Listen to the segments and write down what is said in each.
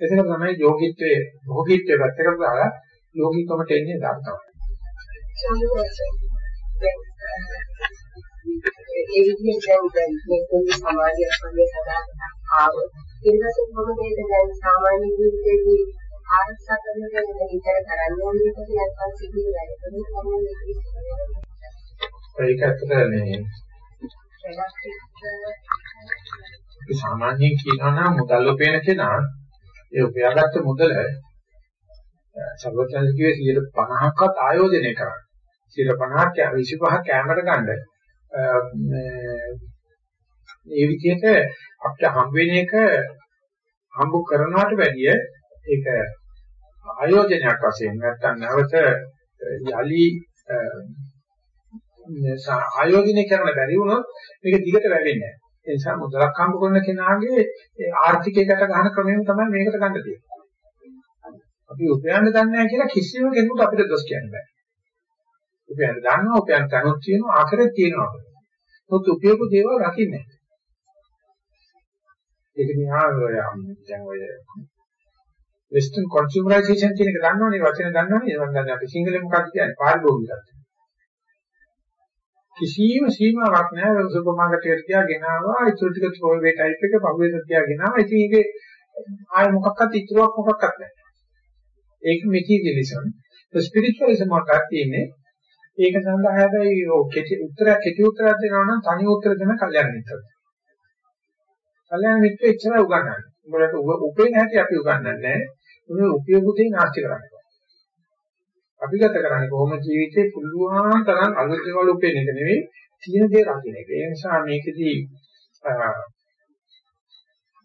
ඒක තමයි යෝගීත්වයේ භෝගීත්වයේ පැත්තකට දාලා යෝගීකමට එන්නේ ධර්මතාවය. ඒ විදිහට දැන් මේ සමාජය වගේ හදාගන්න ආව ඊට පස්සේ කොහොමද දැන් සාමාන්‍ය ජීවිතේදී ආරක්ෂා කරන දේ විතර කරන්න ඕනේ කියලා නැත්නම් වැඩ කොහොමද ඒක ඇත්තට මේ සාමාන්‍යයෙන් කියනවා නම් මුදල් උපයන කෙනා ඒ උපයාගත්ත මුදල සර්වඥාන්සේ 50ක්වත් ආයෝජනය කරා. 50ක් 25ක් කැමරට ගන්න මේ විදිහට අපිට හම් වෙන එක හම්බ කරනවට වැඩිය ඒක ආයෝජනයක් වශයෙන් නැත්තම් නැවත යලි ආයෝජනය කරන්න බැරි වුණොත් මේක දිගට වැවෙන්නේ නැහැ. ඒ නිසා මුදලක් හම්බ කරන කෙනාගේ ආර්ථිකයකට ගන්න ක්‍රමයෙන් තමයි මේකට ගන්න තියෙන්නේ. අපි උපයන්න දන්නේ නැහැ කියලා කිසිම කෙනෙකුට අපිට දොස් කියන්න බෑ. උපයන්න දන්නවා, උපයන්න තනුත් තියෙනවා, ආකරෙත් තියෙනවා. මොකද උපයපු දේවල් රකින්නේ නැහැ. ඒක නිහා දැන් ඔය වෙස්ටර්න් කන්සියුමරයිසේෂන් කියන එක දන්නවනේ වචන දන්නවනේ මම දන්නේ අපි සිංහලෙන් මොකක්ද කියන්නේ පාරිභෝගිකත්වය. කිසිම සීමාවක් නැහැ සුපර් මාකට් එකට ගියා ගෙනාවා ඉතුරු ටික ත්‍රෝ වේ ටයිප් එක පහුවෙන් ගියා ගෙනාවා ඉතින් ඒකේ ආය මොකක්වත් ඉතුරුවක් මොකක්වත් නැහැ. ඒක මෙටීරියලිසම්. ස්පිරිචුවලිසම් වලට තියෙන්නේ ඒක සඳහා හැබැයි කෙටි උත්තරයක් කෙටි උත්තරයක් දෙනවා නම් තනි උත්තර දෙන කල්යනා මිත්‍රය. කල්යනා මිත්‍රය ඉච්චලා උගන්වන්නේ. උඹලට උපේන හැටි අපි උගන්වන්නේ නැහැ. උනේ උපයෝගුතේ නාස්ති කරන්නේ. අපි ගත කරන්නේ කොහොම ජීවිතේ පුළුවන් තරම් අලුත් දේවල් උපේන එක නෙවෙයි තියෙන දේ රකින්න එක. ඒ නිසා මේකෙදී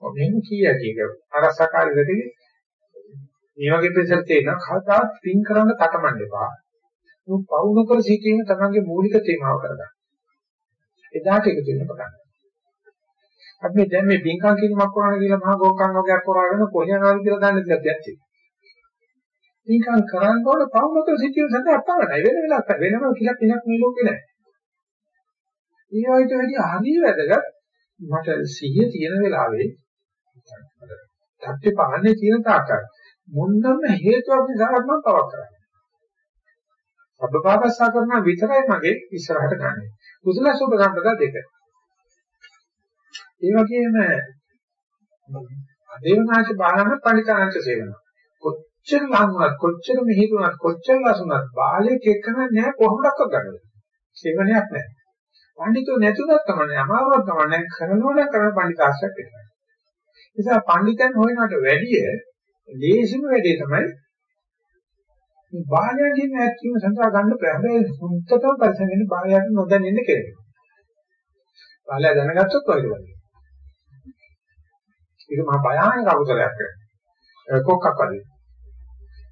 ඔබෙන් කීයකීක අරසකාරී දෙකේ මේ වගේ ප්‍රෙසර් තේන කවදාත් පින් කරන්න තකමන්න එපා. උන් පවුන කර සිටීම තමන්ගේ මූලික තේමාව කරගන්න. එදාට ඒක දෙන්න පටන් අපි දැන් මේ පින්කම් කිරීමක් කරනවා කියලා මහා ගෝකම් වගේක් කරාගෙන කොහේ යනවාද කියලා දන්නේ නැති ගැතියක් පින්කම් කරන්න ඕන පවුන කර සිටීම සඳහා පමණයි වෙන වෙලාවක් වෙනම කියලා පිනක් මේ ලෝකේ නැහැ. ඊට වැඩි හරිය වැදගත් මට සිහිය තියෙන වෙලාවේ තත්ත්ව පහන්නේ තියෙන තාක්කල් මොන්නම හේතුවක් නිසා මම පවක් කරන්නේ. සබ්බපාපස්සා කරන විතරයි මගේ ඉස්සරහට ගන්නෙ. කුසල සුභ සම්පදා දෙක. ඒ වගේම දේවනාච බාලන පණිතාංශ සේවන. කොච්චර ලංවත් කොච්චර මිහිරුණත් කොච්චර ලසුණත් බාලයෙක් එක්කම නෑ කොහොමදක් ගන්නද? සේවනයක් නෑ. පඬිතුෝ නැතුණත් තමයි අමාරුවක් තමයි කරනවනම් කරන පඬිතාංශයක් වෙනවා. නිසා පඬිතන් හොයනකට වැඩිය ලේසිම වැඩේ තමයි මේ බාහයන්ගෙන් ඈත්වීම සඳහා ගන්න ප්‍රබල සුත්තම පරිසරයෙන් බාහයට නොදැනෙන්න කෙරේ. බාහය දැනගත්තොත් වගේ වගේ. ඒක මහා භයානක අකුසලයක් කරනවා. කොක්කක් වගේ.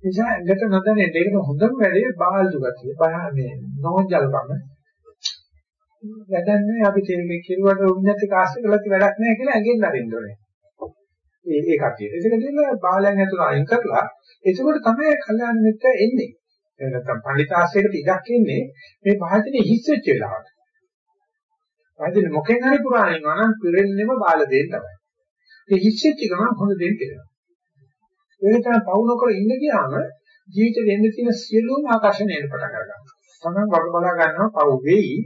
නිසා ඇඟට නොදැනෙන්න ඒක හොඳම වැඩේ බාල්දු ගතිය. බය මේ නෝන්ජල්කම. වැඩන්නේ අපි තේරෙන්නේ කිරුවට උන්නත් කාස්ස කළත් වැඩක් නැහැ කියලා ඇඟෙන් අරින්න ඕනේ. ඒ ඒ කටියට. ඒක දෙන්න බාලයන් ඇතුළ අයින් කරලා එතකොට තමයි කල්යාණ මිත්‍ර එන්නේ. එහෙම නැත්නම් පඬිතාශ්‍රයකට ඉඩක් එන්නේ මේ වාදිනේ හිස් වෙච්ච වෙලාවට. වාදිනේ මොකෙන් හරි පුරාණින් වනම් පිරෙන්නෙම බාල දෙන්න තමයි. ඒ හිස් වෙච්ච ගමන් හොඳ දෙන්න කියලා. ඒ නිසා පවු නොකර ඉන්න ගියාම ජීවිතේ වෙන්න තියෙන සියලුම ආකර්ෂණ එන්න පටන් ගන්නවා. තමන් වග බලා ගන්නවා පවු වෙයි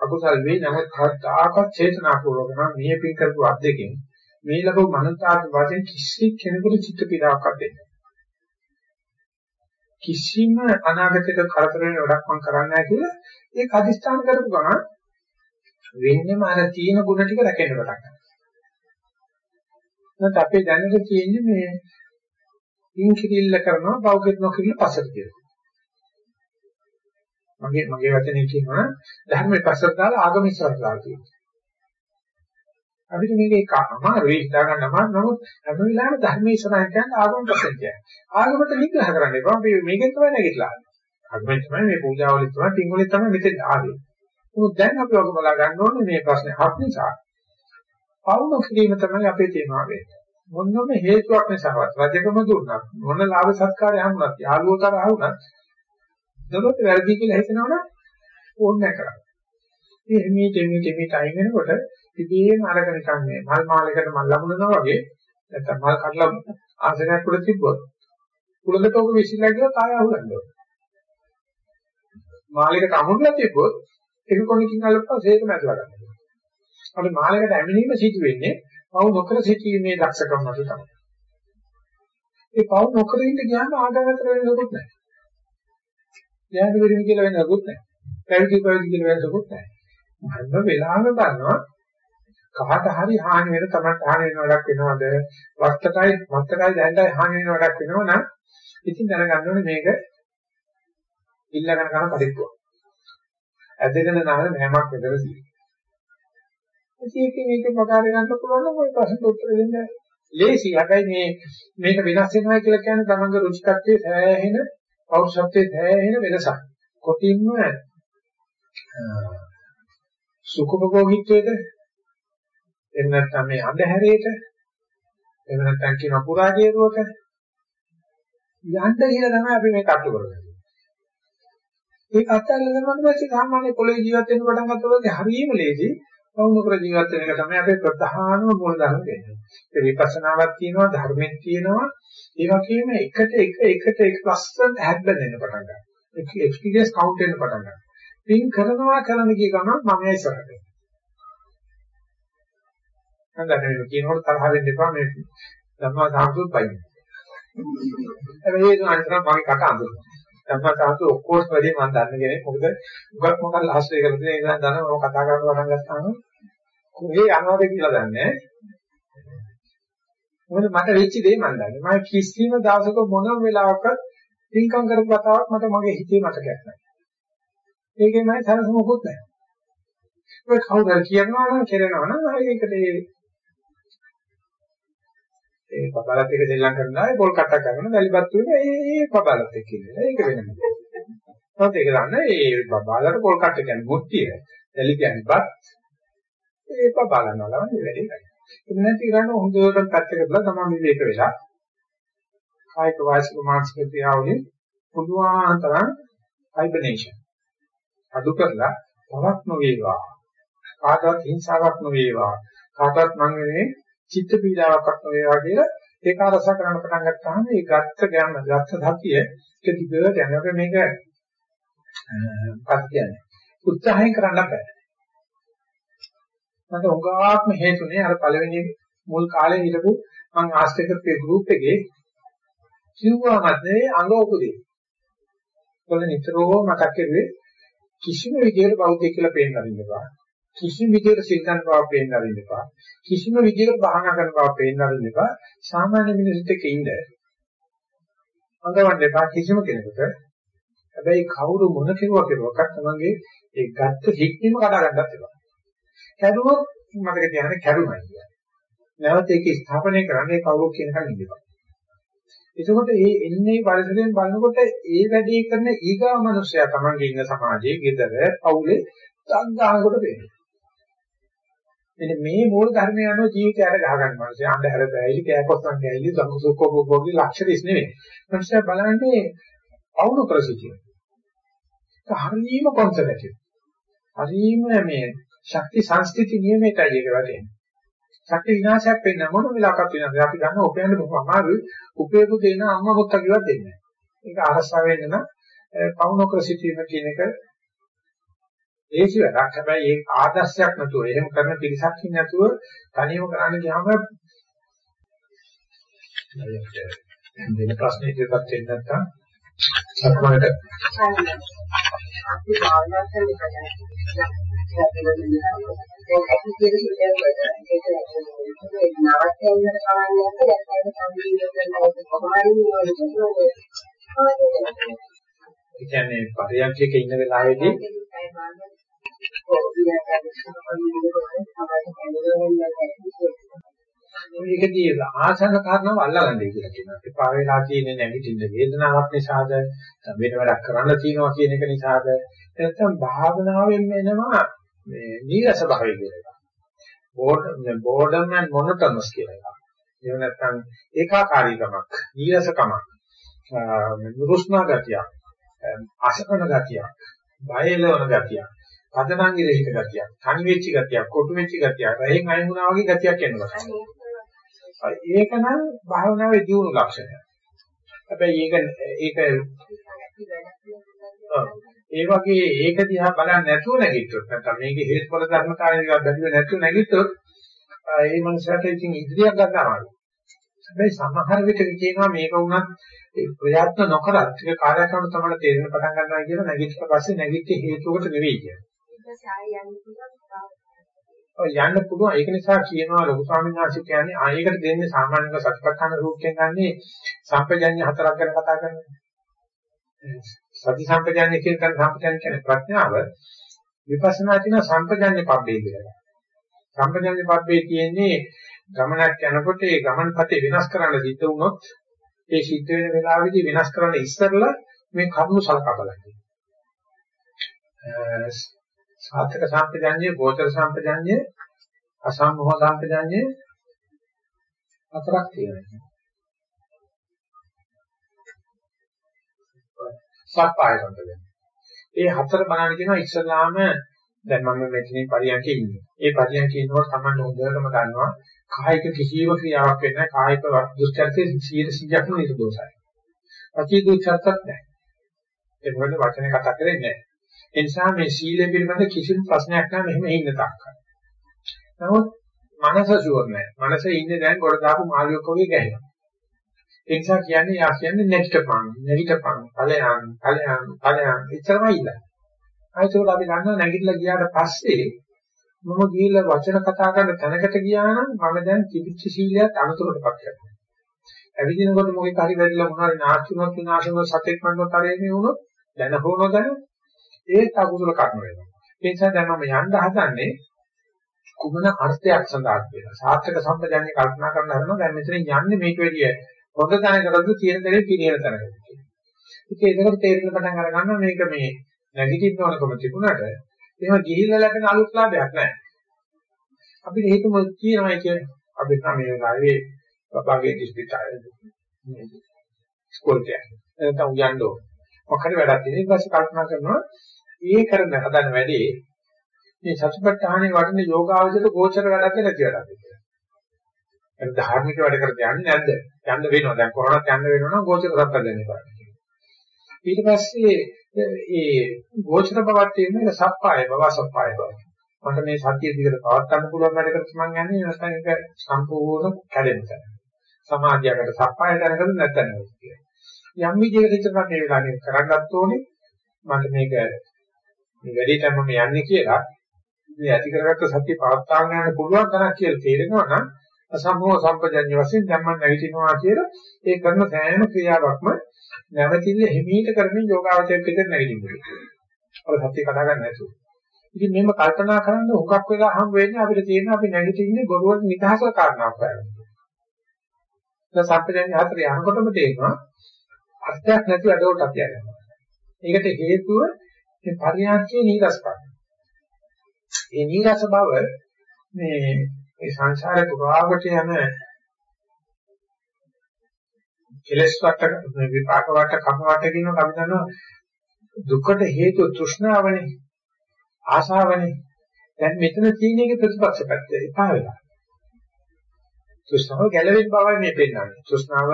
අකුසල් වෙයි නමුත් හත්ආකත් චේතනාපූර්වක නම් මේ පින් කරපු අද්දකින් මේ ලැබු මනසාත් වශයෙන් කිසි කෙනෙකුට චිත්ත පීඩාවක් දෙන්නේ කිසිම අනාගතයක කරදර වෙන වැඩක් මම කරන්නේ නැහැ කියලා ඒක අදිස්ථාන කරපු ගමන් වෙන්නේම අර තියෙන ගුණ ටික රැකෙන්න පටන් ගන්නවා. නැත්නම් අපේ දැනට තියෙන්නේ මේ ඉන්කිරිල්ල කරනවා බෞද්ධ නොකිරිල්ල පස්සට කියලා. මගේ මගේ වචනේ කියනවා ධර්මයේ පස්සට දාලා ආගම ඉස්සරහට දාලා තියෙනවා. අපිට මේක එක අමාරුයි හිතා ගන්න අමාරු නමුත් හැම වෙලාවෙම ධර්මයේ ඉස්සරහින් කියන්නේ ආගම පස්සෙන් කියන්නේ. ආගමට නිග්‍රහ කරන්න එපා. අපි මේකෙන් තමයි නැගිටලා ආවේ. ආගමෙන් තමයි මේ පූජාවලින් තමයි පින්වලින් තමයි මෙතෙන් ආවේ. මොකද දැන් අපි ඔක බලා ගන්න ඕනේ මේ ප්‍රශ්නේ හත් නිසා. පවුන කිරීම තමයි අපේ තේමාව වෙන්නේ. මොනම හේතුවක් නිසාවත් රජකම දුන්නත් මොන ලාභ සත්කාරය හම්බුනත් යාළුවෝ තරහ වුණත් දොඩට වැරදි කියලා හිතනවනම් ඕනේ නැහැ කරන්නේ. ඉතින් මේ දෙමි දෙමි ටයිම් වෙනකොට ඉතින් අරගෙන නිකන් මේ මල් මාලයකට මල් ලැබුණා වගේ නැත්නම් මල් කඩලා ආසනයක් උඩ තිබ්බොත් කුලකට ඔක විශ්ිලා කියලා කාය අහුලන්න ඕන. මාළයකට අමුණලා තිබ්බොත් ඒක කොණකින් අල්ලපුවා සේකම ඇදලා ගන්නවා. අපි මාළයකට ඇමිනීම සිදු වෙන්නේ පවු නොකර සිටීමේ දක්ෂකම මත තමයි. ඒ පවු නොකර ඉන්න ගියාම ආගමතර වෙනකොට නැහැ. ඥාන විරිම කියලා වෙනකොට නැහැ. පැවිදි පැවිදි කියලා වෙනකොට නැහැ. හැම වෙලාවෙම බලනවා කාට හරි හානි වෙන තමයි හානි වෙන වැඩක් වෙනවද වත්තකයි වත්තකයි දැන්ටයි හානි වෙන වැඩක් වෙනවනම් ඉතින් දැනගන්න ඕනේ මේක ඉල්ලගෙන කරන පරිප්පුව. ඇදගෙන නැන නැමක් මෙතන තියෙනවා. ඉතින් මේක පකාර ගන්න පුළුවන් නම් ওই ප්‍රශ්නට උත්තර දෙන්න ලේසි. හැබැයි මේ මේක වෙනස් වෙනවා කියලා කියන්නේ තමන්ගේ රුචිකත්වයේ සෑහෙන පෞරුෂත්වයේ සෑහෙන වෙනසක්. කොටින්ම සුඛභෝගීත්වයට එහෙම නැත්නම් මේ අන්ධහැරයට එහෙම නැත්නම් කියන පුරාජේරුවට යන්න කියලා තමයි අපි මේ කටු කරන්නේ. ඒක අත්හැරලා දැම්මම පස්සේ සාමාන්‍ය පොළේ ජීවත් වෙන්න පටන් ගන්නකොට හරියම ලේසි. වුණු කර ජීවත් වෙන එක තමයි අපේ ප්‍රධානම මූලධර්ම දෙන්නේ. ඒ විපස්සනාවක් තියෙනවා ධර්මෙත් තියෙනවා. ඒ වගේම එකට එක එකට එක ලස්සන හැදෙන්න පටන් ගන්නවා. එක්ස්පීරියන්ස් කවුන්ට් වෙන්න පටන් ගන්නවා. පින් කරනවා කරන කිය ගමන් මම ඉස්සරහට. නැන්දට කියනකොට තරහ වෙන්න එපා මේ ධර්මා සාහසුත් පයින්. හැබැයි ඒක අනිත් මගේ කට අඳුරනවා. ධර්මා සාහසු ඔක්කොස් වැඩි මම දන්න කෙනෙක්. මොකද උගත් මොකද ලහස්සේ කරලා තියෙන නිසා දන්න මම කතා කරනවා පටන් ගත්තාම කොහේ යනවද කියලා දන්නේ මොකද මට වෙච්ච දේ මම දන්නේ. මම කිසිම දවසක මොනම වෙලාවක පින්කම් කරපු කතාවක් මට මගේ හිතේ මතකයක් නැහැ. ඒකේ මම සරස මොකුත් නැහැ. ඒක කවුරුහරි කියනවා නම් කෙරෙනවා නම් ඒකට ඒ ඒ පබලත් එක දෙල්ලම් කරනවා ඒ පොල් කට්ටක් කරන වැලිපත් වෙන ඒ ඒ පබලත් එක්ක ඉන්නේ. ඒක වෙනම දෙයක්. මොකද ඒක දන්නේ ඒ බබාලට පොල් කට්ට කියන්නේ මුත්තිය. වැලි කියන්නේ බත්. ඒ පබලනවා ලවන්නේ වැඩි කරන්නේ. ඒක නැති කරන හොඳට පැත්තකටලා තමයි මේක වෙලා කායික වාචික මානසික ක්‍රියාවලින් පුදුමාන තරම් හයිබර්නේෂන් අඩු කරලා තවත් නොවේවා කාටවත් හිංසාවක් නොවේවා කාටවත් මං වෙනේ චිත්ත පීඩාවක් නොවේවා කියලා ඒක අරස කරන්න පටන් ගත්තාම ඒ ගත්ත ගැම්ම ගත්ත ධතිය ඒක දිගට යනකොට මේක මොකක්ද කියන්නේ උත්සාහයෙන් කරන්න බෑ මට උගාත්ම හේතුනේ අර පළවෙනි මුල් කාලේ හිටපු මං ආස්තක ගෲප් එකේ කිව්වමත් නෙවෙයි අඟ උපදේ. කොල්ල නිතරම මතක් කරුවේ කිසිම විදියකට බෞද්ධය කියලා පේන්න අරින්නවා. කිසිම විදියකට සිල් ගන්න බව පේන්න අරින්නවා. කිසිම විදියකට භාවනා කරන බව පේන්න අරින්නවා. සාමාන්‍ය මිනිසුත් එක්ක ඉන්න. අඟවන්න එපා කිසිම කෙනෙකුට. හැබැයි කවුරු මොන කෙරුවා කෙරුවක්වත් තමන්ගේ ඒ ගත්ත හික්මීම කඩා ගන්නත් එපා. කැඩුවොත් මතක තියාගන්න කැඩුනා කියන්නේ. නැවත ඒක ස්ථාපනය කරන්නේ කවුරු කියනකම් ඉඳපන්. එතකොට මේ එන්නේ පරිසරයෙන් බලනකොට ඒ වැඩේ කරන ඊගා මනුස්සයා Tamange ඉන්න සමාජයේ ගෙදර පවුලේ සංගාහකට වෙනවා. එනේ මේ මූල ධර්මය අනුව ජීවිතය අර ගහ ගන්න මානසය අන්ධහැර බැයිලි කෑකොස්සන් ගෑයිලි සංසුක්කෝපෝගි ලක්ෂණ නෙවෙයි. මනුස්සයා බලන්නේ අවුණු ප්‍රසිද්ධිය. හරීම කොන්සර්වටිව්. හරීම මේ ශක්ති සංස්කෘති නියමයටයි ඒක වැටෙන්නේ. සත්‍ය විනාශයක් වෙන්න මොන වෙලාවකත් වෙනවද අපි ගන්න උපයන්න බොහොම අමාරුයි උපයපු දෙන අම්මා මුත්තා කිව්වත් දෙන්නේ නැහැ ඒක අරසා වෙන්න නම් පවුනකර සිටීම කියන එක ඒසි වැඩක්. හැබැයි ඒ ආදර්ශයක් නැතුව එහෙම කරන පිරිසක් ඉන්නේ නැතුව තනියම කරන්න ගියාම දෙන ප්‍රශ්නේ ඉදිරියට වෙන්න නැත්නම් සක්මනට අපි භාවනා කරන දැන් අපි කියන විදිහට ඒක ඒ කියන්නේ පරියන්කයක ඉන්න වෙලාවේදී මේකදී ආසන කාරණාව අල්ලගන්නේ කියලා කියනවා. ඒ පා වේලා තියෙන නැගිටින්න වේදනාවක් නිසාද වෙන වැඩක් කරන්න තියෙනවා කියන එක නිසාද නැත්නම් භාවනාවෙන් එනවා මේ නීරස භාවය කියලා. බෝඩම් and monotonous කියලා එකක්. එහෙම නැත්නම් ඒකාකාරීකමක්, නීරසකමක්, නුරුස්නා ගතියක්, අසකන ගතියක්, බයලවන ගතියක්, පදනංගි රහිත ගතියක්, තනි වෙච්ච ගතියක්, කොටු වෙච්ච ගතියක්, රහෙන් අයින් වුණා වගේ ගතියක් එනවා. ඒක නම් භාවනාවේ දියුණු ලක්ෂණයක්. හැබැයි ඒක ඒක ඒ වගේ ඒක දිහා බලන්නේ නැතුව නැගිට්ටොත් නැත්නම් මේකේ හේතුඵල ධර්මතාවය දිහා බැලුවේ නැතුව නැගිට්ටොත් ඒ මනසට ඉතින් ඉදිරියක් ගන්න අමාරුයි. හැබැයි සමහර විටක කියනවා මේක වුණත් ප්‍රයත්න නොකරත් ඒක කාර්යක්‍රම තමයි තේරෙන පටන් ගන්නවා කියන නැගිටිට පස්සේ නැගිට්ට හේතුවකට නෙවෙයි කියන්නේ. ඔය යන්න පුළුවන් ඒක නිසා කියනවා ලොකු ස්වාමීන් වහන්සේ කියන්නේ ආයෙකට දෙන්නේ සාමාන්‍යව සතිපට්ඨාන රූපයෙන් ගන්නේ සම්පජඤ්ඤ හතරක් ගැන කතා කරනවා. සති සම්පජඤ්ඤ කියන තන සම්පජඤ්ඤ කියන්නේ ප්‍රඥාව විපස්සනා කියන සම්පජඤ්ඤ පබ්බේ කියලා. සම්පජඤ්ඤ පබ්බේ කියන්නේ ගමනක් යනකොට ඒ ගමන් පතේ වෙනස් කරන්න සිද්ධ වුණොත් ඒ සිද්ධ වෙන වෙලාවෙදී වෙනස් කරන්න ඉස්සරලා මේ කරුණු සලකා බලන්න. සාත්‍යක සම්පජඤ්ඤය, ගෝචර සම්පජඤ්ඤය, අසම්මෝහ සම්පජඤ්ඤය හතරක් තියෙනවා. සප්පාය සම්පජඤ්ඤය. ඒ හතර බලන්න කියනවා ඉස්සලාම දැන් මම මෙතනින් පරියන්කේ ඉන්නේ. ඒ පරියන්කේ ඉන්නකොට තමයි හොඳටම දන්නවා කායික කිසියම් ක්‍රියාවක් වෙන්නේ නැහැ. කායික දුස්චර්තේ 100%ක්ම නිර්දෝෂයි. අචී දුස්චර්තත් නැහැ. ඒ මොකද වචනේ කතා කරන්නේ නැහැ. ඒ නිසා මේ සීලය පිළිබඳ කිසිම ප්‍රශ්නයක් නැහැ මෙහෙම ඉන්න තාක්ක. නමුත් මනස ෂුවර් නැහැ. මනසේ ඉන්නේ දැන් ගොඩ දාපු මාළියෙක් වගේ ගැහෙනවා. ඒ නිසා කියන්නේ යා කියන්නේ නෙක්ස්ට්පන්, නෙවිටපන්, ඵලයන්, ඵලයන්, ඵලයන් එච්චරමයි ඉන්න. ආයෙත් අපි ගන්නවා නැගිටලා ගියාට පස්සේ මම ගිහිල්ලා වචන කතා කරන තැනකට ගියා නම් මම දැන් තිබිච්ච සීලයට අනුතරටපත් කරනවා. ඇවිදිනකොට මොකෙක් හරි වැරිලා මොනවා හරි නාස්තිමත් විනාශනවත් සතෙක් මන්නවත් හරියන්නේ වුණොත් දැන හොනොත් දැන ඒත් අකුසල කර්ම වෙනවා. ඒ නිසා දැන් මම යන්න හදන්නේ කුමන අර්ථයක් සඳහා කියලා. සාත්‍යක සම්පජාන්නේ කල්පනා කරන හදනවා දැන් මෙතන යන්නේ මේක වෙලිය හොඳ තැනකටද තියෙන දේ පිළියෙල තැනකට කියලා. ඉතින් ඒකට තේරෙන්න පටන් අර ගන්නවා මේක මේ නැගිටින්න ඕනකම තිබුණාට එහෙම ගිහිල්ලා ලැබෙන අලුත් ලාභයක් නැහැ. අපි හේතුම කියනවා කියන්නේ අපි තමයි ගාවේ බබාගේ දිස්ත්‍රික්කයේ ස්කෝල් එක. එතන උයන්ඩෝ. මොකද වැඩක් තියෙන ඊට පස්සේ කල්පනා කරනවා ඒ කරන හදන වැඩේ මේ සතිපට්ඨානේ වඩන යෝගාවචර ගෝචර වැඩක් නැති වැඩක් කියලා. ඒක ධාර්මික වැඩ කරද යන්නේ නැද්ද? යන්න වෙනවා. දැන් කොරෝනාත් යන්න වෙනවා නම් ගෝචර සම්පදන්නේ කරන්නේ. ඊට පස්සේ ඒ ගෝචර බවක් තියෙන එක සප්පාය බව සප්පාය බව. මට මේ සත්‍ය දිගට පවත් ගන්න පුළුවන් වැඩකට මම යන්නේ නැත්නම් ඒක සම්පූර්ණ කැඩෙනවා. සමාධියකට සප්පාය දැනගන්න නැත්නම් නෙවෙයි. යම් විදිහකට හිතනවා මේ වෙලාවේ කරන්නත් ඕනේ. මට මේක මේ වැඩේට මම යන්නේ කියලා මේ ඇති කරගත්ත සත්‍ය පවත්වාගෙන යන්න පුළුවන් තරක් කියලා තේරෙනවා නම් අසම්මෝහ සම්පජඤ්ඤ වශයෙන් දැන් මම නැගිටිනවා කියලා ඒ කරන සෑම ක්‍රියාවක්ම නැවතිල්ල හිමීට කරමින් යෝගාවචරයට පිට නැගිටින්න. අර සත්‍ය කතා ගන්න නැතුව. ඉතින් මේව කල්පනා කරන්න උගක් වෙලා හම් වෙන්නේ අපිට තියෙන අපි නැගිටින්නේ බොරුවට නිදහස කාරණාවක් වගේ. දැන් සම්පජඤ්ඤ හතර යනකොටම තේරෙනවා අර්ථයක් නැති වැඩවලට අපි යනවා. ඒකට හේතුව මේ පරිණාමයේ නීරසකම. ඒ නීරස බව මේ මේ සංසාරේ පුරාවට යන කෙලස් වට විපාක වට කම වට කියන කම දන්නවා. දුකට හේතු තෘෂ්ණාවනේ ආශාවනේ දැන් මෙතන තියෙන එක ප්‍රතිපක්ෂ පැත්ත එපා වෙලා. තෘෂ්ණාව ගැලවෙන බවයි මේ පෙන්නන්නේ තෘෂ්ණාව